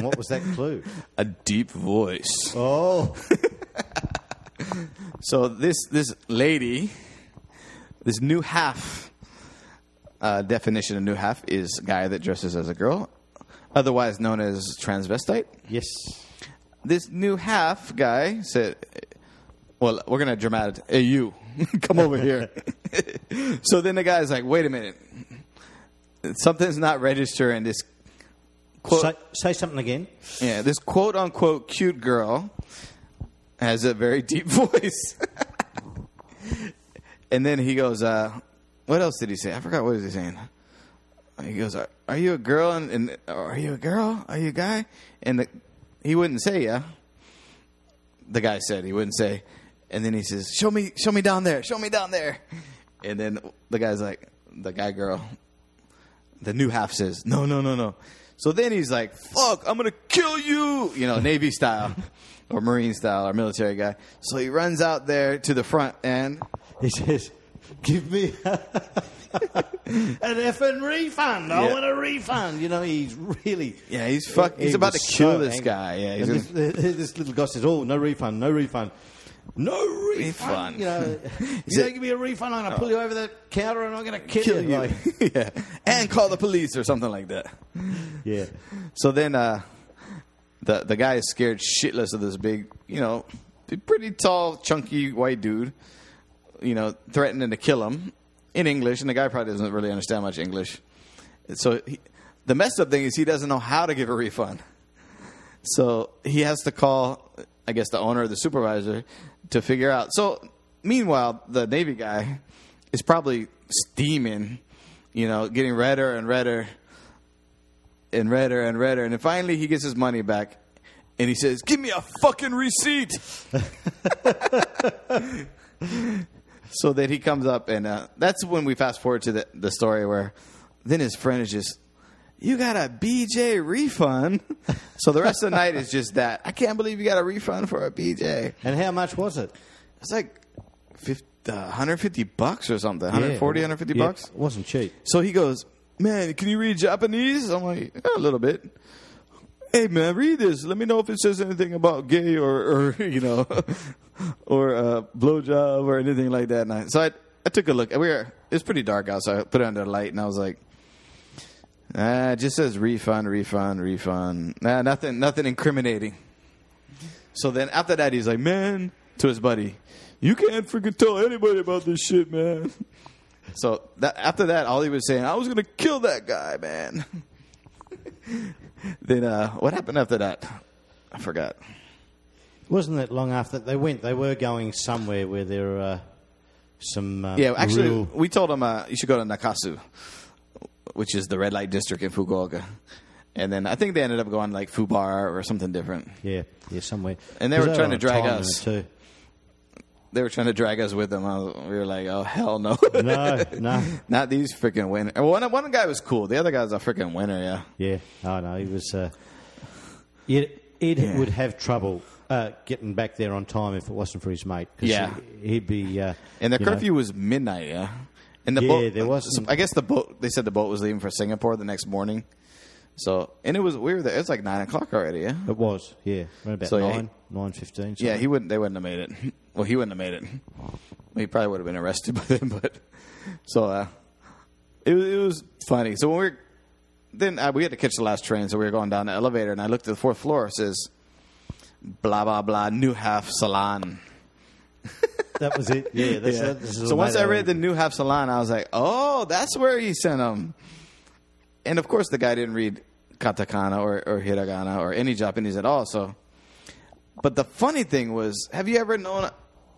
What was that clue? [LAUGHS] A deep voice. Oh, [LAUGHS] So this this lady, this new half uh, definition of new half is guy that dresses as a girl, otherwise known as transvestite. yes. This new half guy said, "Well, we're gonna dramatic. Hey, you, [LAUGHS] come over here." [LAUGHS] so then the guy's like, "Wait a minute, something's not registering." This quote, Say, say something again. yeah, this quote unquote cute girl has a very deep [LAUGHS] voice. and then he goes, uh, what else did he say? I forgot what was he saying. He goes, are, are you a girl? And, and are you a girl? Are you a guy? And the, he wouldn't say, yeah. The guy said he wouldn't say. And then he says, show me, show me down there. Show me down there. And then the guy's like, the guy girl, the new half says, no, no, no, no. So then he's like, fuck, I'm to kill you, you know, Navy style or Marine style or military guy. So he runs out there to the front and He says, "Give me [LAUGHS] an effing refund. I Yeah. want a refund." You know, he's really yeah, he's fuck, He he's about to was kill so this angry. guy. Yeah, he's And gonna, this, this little guy says, "Oh, no refund, no refund, no refund." Refund. You know, [LAUGHS] you don't give me a refund, I'm going to pull you over the counter and I'm going to kill, kill you. you. Like, [LAUGHS] yeah, and call the police or something like that. yeah, So then uh, the the guy is scared shitless of this big, you know, pretty tall, chunky white dude, you know, threatening to kill him in English, and the guy probably doesn't really understand much English. So he, the messed up thing is he doesn't know how to give a refund. So he has to call, I guess, the owner or the supervisor to figure out. So meanwhile, the Navy guy is probably steaming, you know, getting redder and redder and redder and redder. And then finally he gets his money back and he says, Give me a fucking receipt. [LAUGHS] [LAUGHS] so then he comes up and uh, that's when we fast forward to the, the story where then his friend is just, You got a BJ refund. [LAUGHS] so the rest of the night is just that. I can't believe you got a refund for a BJ. and how much was it? It's like 50, uh, 150 bucks or something. 140, 150 Yeah, bucks. It wasn't cheap. So he goes, Man, can you read Japanese? I'm like, "Yeah, a little bit. Hey, man, read this. Let me know if it says anything about gay or, or [LAUGHS] you know, [LAUGHS] or uh, blowjob or anything like that. And I, so I, I took a look. We were, it was pretty dark out, so I put it under the light, and I was like, ah, it just says refund, refund, refund. Nah, nothing, nothing incriminating. So then after that, he's like, man, to his buddy, you can't freaking tell anybody about this shit, man. [LAUGHS] So that, after that, all he was saying, I was gonna kill that guy, man. Then uh, what happened after that? I forgot. Wasn't that long after they went? They were going somewhere where there were uh, some. Uh, Yeah, actually, real- we told them uh, you should go to Nakasu, which is the red light district in Fukuoka. And then I think they ended up going like Fubar or something different. yeah, yeah, somewhere. And they were trying to drag us. limit They were trying to drag us with them. I was, we were like, oh hell no, [LAUGHS] No, no. [LAUGHS] not these freaking winners. One one guy was cool. The other guy was a freaking winner. Yeah. Yeah, oh no, he was. Uh, it it Yeah. would have trouble uh, getting back there on time if it wasn't for his mate. Yeah. he, would be. Uh, And the you know, curfew was midnight, yeah. And the Yeah, boat, there wasn't- I guess the boat. They said the boat was leaving for Singapore the next morning. So, and it was we were there. It was like nine o'clock already, yeah. It was, yeah, around about So, yeah, nine, nine fifteen. Yeah, he wouldn't. They wouldn't have made it. Well, he wouldn't have made it. He probably would have been arrested [LAUGHS] by then. But so uh, it was it was funny. So when we were then uh, we had to catch the last train, so we were going down the elevator, and I looked at the fourth floor. It says, "Blah blah blah, New Half Salon." [LAUGHS] That was it. Yeah. That's, Yeah. That, So once I read the New Half Salon, I was like, "Oh, that's where he sent them." And of course, the guy didn't read katakana or, or hiragana or any Japanese at all. So, but the funny thing was, have you ever known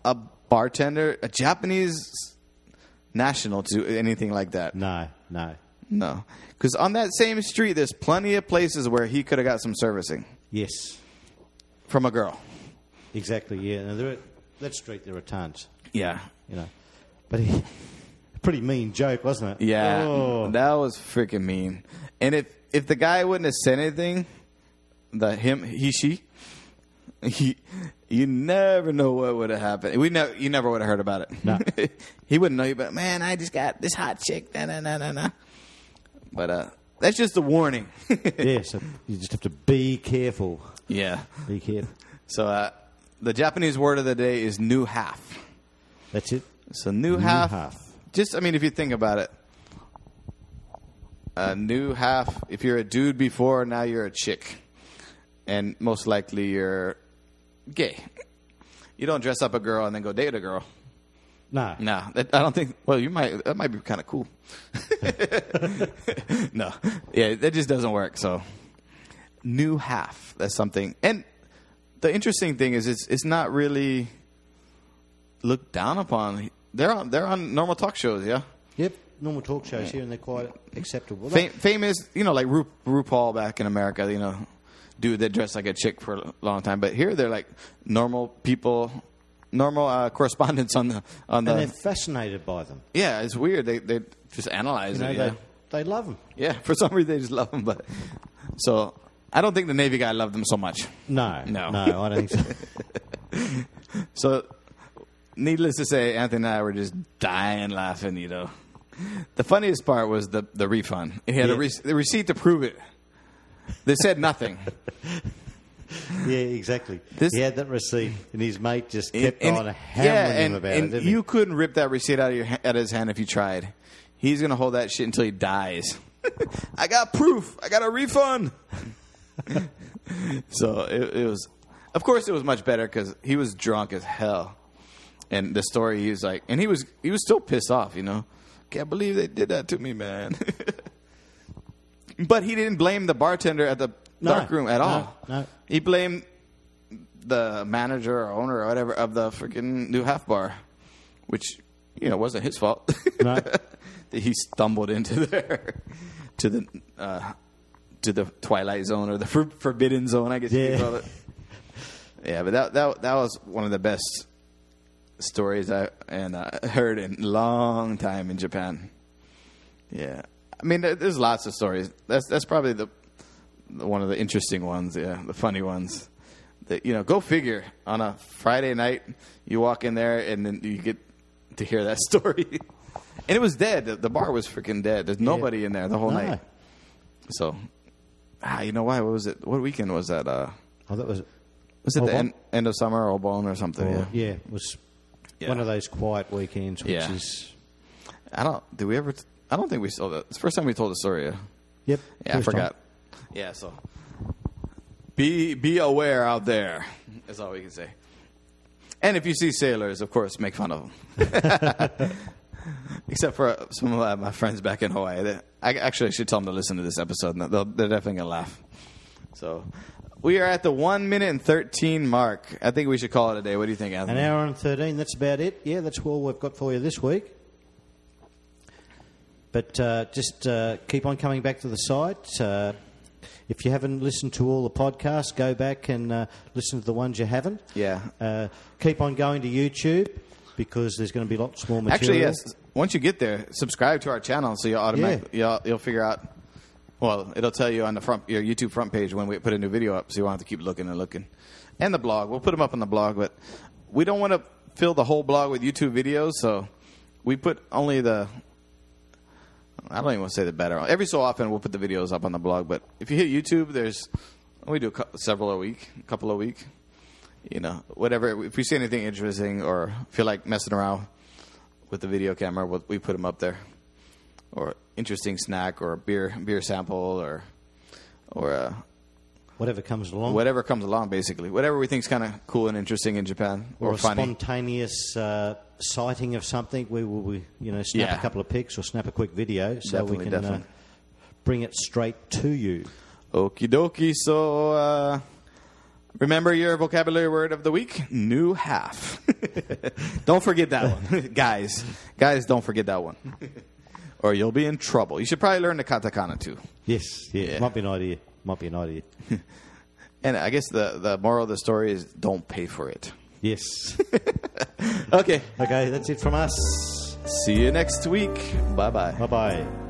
a, bartender, a Japanese national, to do anything like that? No, no. No, because on that same street, there's plenty of places where he could have got some servicing Yes. from a girl. Exactly. Yeah. Now, there are, that street there are tons. Yeah, You know, but he, pretty mean joke, wasn't it? yeah, Oh. that was freaking mean. And if if the guy wouldn't have said anything, the him he she, [LAUGHS] you never know what would have happened. We never you never would have heard about it. No. [LAUGHS] he wouldn't know you. But man, I just got this hot chick. Na na na na na. But uh, that's just a warning. [LAUGHS] yeah. So you just have to be careful. yeah. Be careful. So uh, the Japanese word of the day is new half. That's it. So new, half, half. Just, I mean, if you think about it, a new half. If you're a dude before, now you're a chick, and most likely you're gay. You don't dress up a girl and then go date a girl. Nah. Nah. that, I don't think. Well, you might. That might be kind of cool. [LAUGHS] no, yeah, that just doesn't work. So, new half. That's something. And the interesting thing is, it's it's not really looked down upon. They're on they're on normal talk shows. Yeah, Yep. Normal talk shows here, and they're quite acceptable. Fam- famous. You know, like Ru- RuPaul back in America. You know, dude that dressed like a chick for a long time. But here they're like normal people. Normal uh, correspondence on the on the and they're fascinated by them. Yeah, it's weird. They they just analyze You know, it. Yeah. they, they love them. yeah, [LAUGHS] for some reason they just love them. But so I don't think the Navy guy loved them so much. No, No. no, I don't think so. [LAUGHS] So, needless to say, Anthony and I were just dying laughing. You know, the funniest part was the the refund. He had a re- the receipt to prove it. They said nothing. [LAUGHS] Yeah, exactly. This- he had that receipt, and his mate just kept And- on hammering yeah, him about and it. You he? couldn't rip that receipt out of your out of his hand if you tried. He's gonna hold that shit until he dies. [LAUGHS] I got proof. I got a refund. [LAUGHS] so it, it was, of course, it was much better because he was drunk as hell, and the story he was like, and he was he was still pissed off. You know, can't believe they did that to me, man. But he didn't blame the bartender at the No, dark room at no, all. no. He blamed the manager or owner or whatever of the freaking new half bar, which you know wasn't his fault. That [LAUGHS] he stumbled into [LAUGHS] there to the uh, to the twilight zone or the for, forbidden zone, I guess you Yeah. could call it. Yeah, but that that that was one of the best stories I and uh, heard in a long time in Japan. Yeah, I mean, there, there's lots of stories. That's that's probably the, the one of the interesting ones. Yeah, the funny ones. That you know, go figure. On a Friday night, you walk in there and then you get to hear that [LAUGHS] story. and it was dead. The, the bar was freaking dead. There's nobody in there the whole No. night. So, ah, you know why? What was it? What weekend was that? Uh, Oh, that was was it the end, end of summer or Obon or something? yeah. yeah. yeah, it was Yeah. one of those quiet weekends, which Yeah. is I don't. Did we ever? I don't think we saw that. It's the first time we told the story. Yep. yeah I first time. forgot. Yeah, so be be aware out there. That's all we can say. And if you see sailors, of course, make fun of them. [LAUGHS] Except for uh, some of uh, my friends back in Hawaii. They, I actually should tell them to listen to this episode. and They'll, they're definitely gonna laugh. So we are at the one minute and thirteen mark. I think we should call it a day. What do you think, An hour and 13, that's about it. Yeah, that's all we've got for you this week. But uh, just uh, keep on coming back to the site. Uh, if you haven't listened to all the podcasts, go back and uh, listen to the ones you haven't. Yeah. Uh, keep on going to YouTube because there's going to be lots more material. Actually, yes. Once you get there, subscribe to our channel so you'll automatically you'll, you'll figure out. Well, it'll tell you on the front your YouTube front page when we put a new video up, so you won't have to keep looking and looking. And the blog, we'll put them up on the blog, but we don't want to fill the whole blog with YouTube videos, so we put only the. I don't even want to say the better. Every so often, we'll put the videos up on the blog, but if you hit YouTube, there's we do a several a week, a couple a week. You know, whatever. If we see anything interesting or feel like messing around with the video camera, we'll, we put them up there. Or interesting snack or a beer beer sample or or uh, Whatever comes along. whatever comes along. Basically, whatever we think is kind of cool and interesting in Japan or or, a funny. spontaneous uh, sighting of something, we will, we, you know, snap Yeah. a couple of pics or snap a quick video so Definitely, we can uh, bring it straight to you. Okie dokie. So uh, remember your vocabulary word of the week: new half. [LAUGHS] don't forget that one, [LAUGHS] guys. Guys, don't forget that one, [LAUGHS] or you'll be in trouble. You should probably learn the katakana too. Yes, yeah, Yeah. might be an idea. Might be an idea. [LAUGHS] And I guess the the moral of the story is don't pay for it. Yes. [LAUGHS] Okay. okay, that's it from us. See you next week. Bye bye. Bye bye.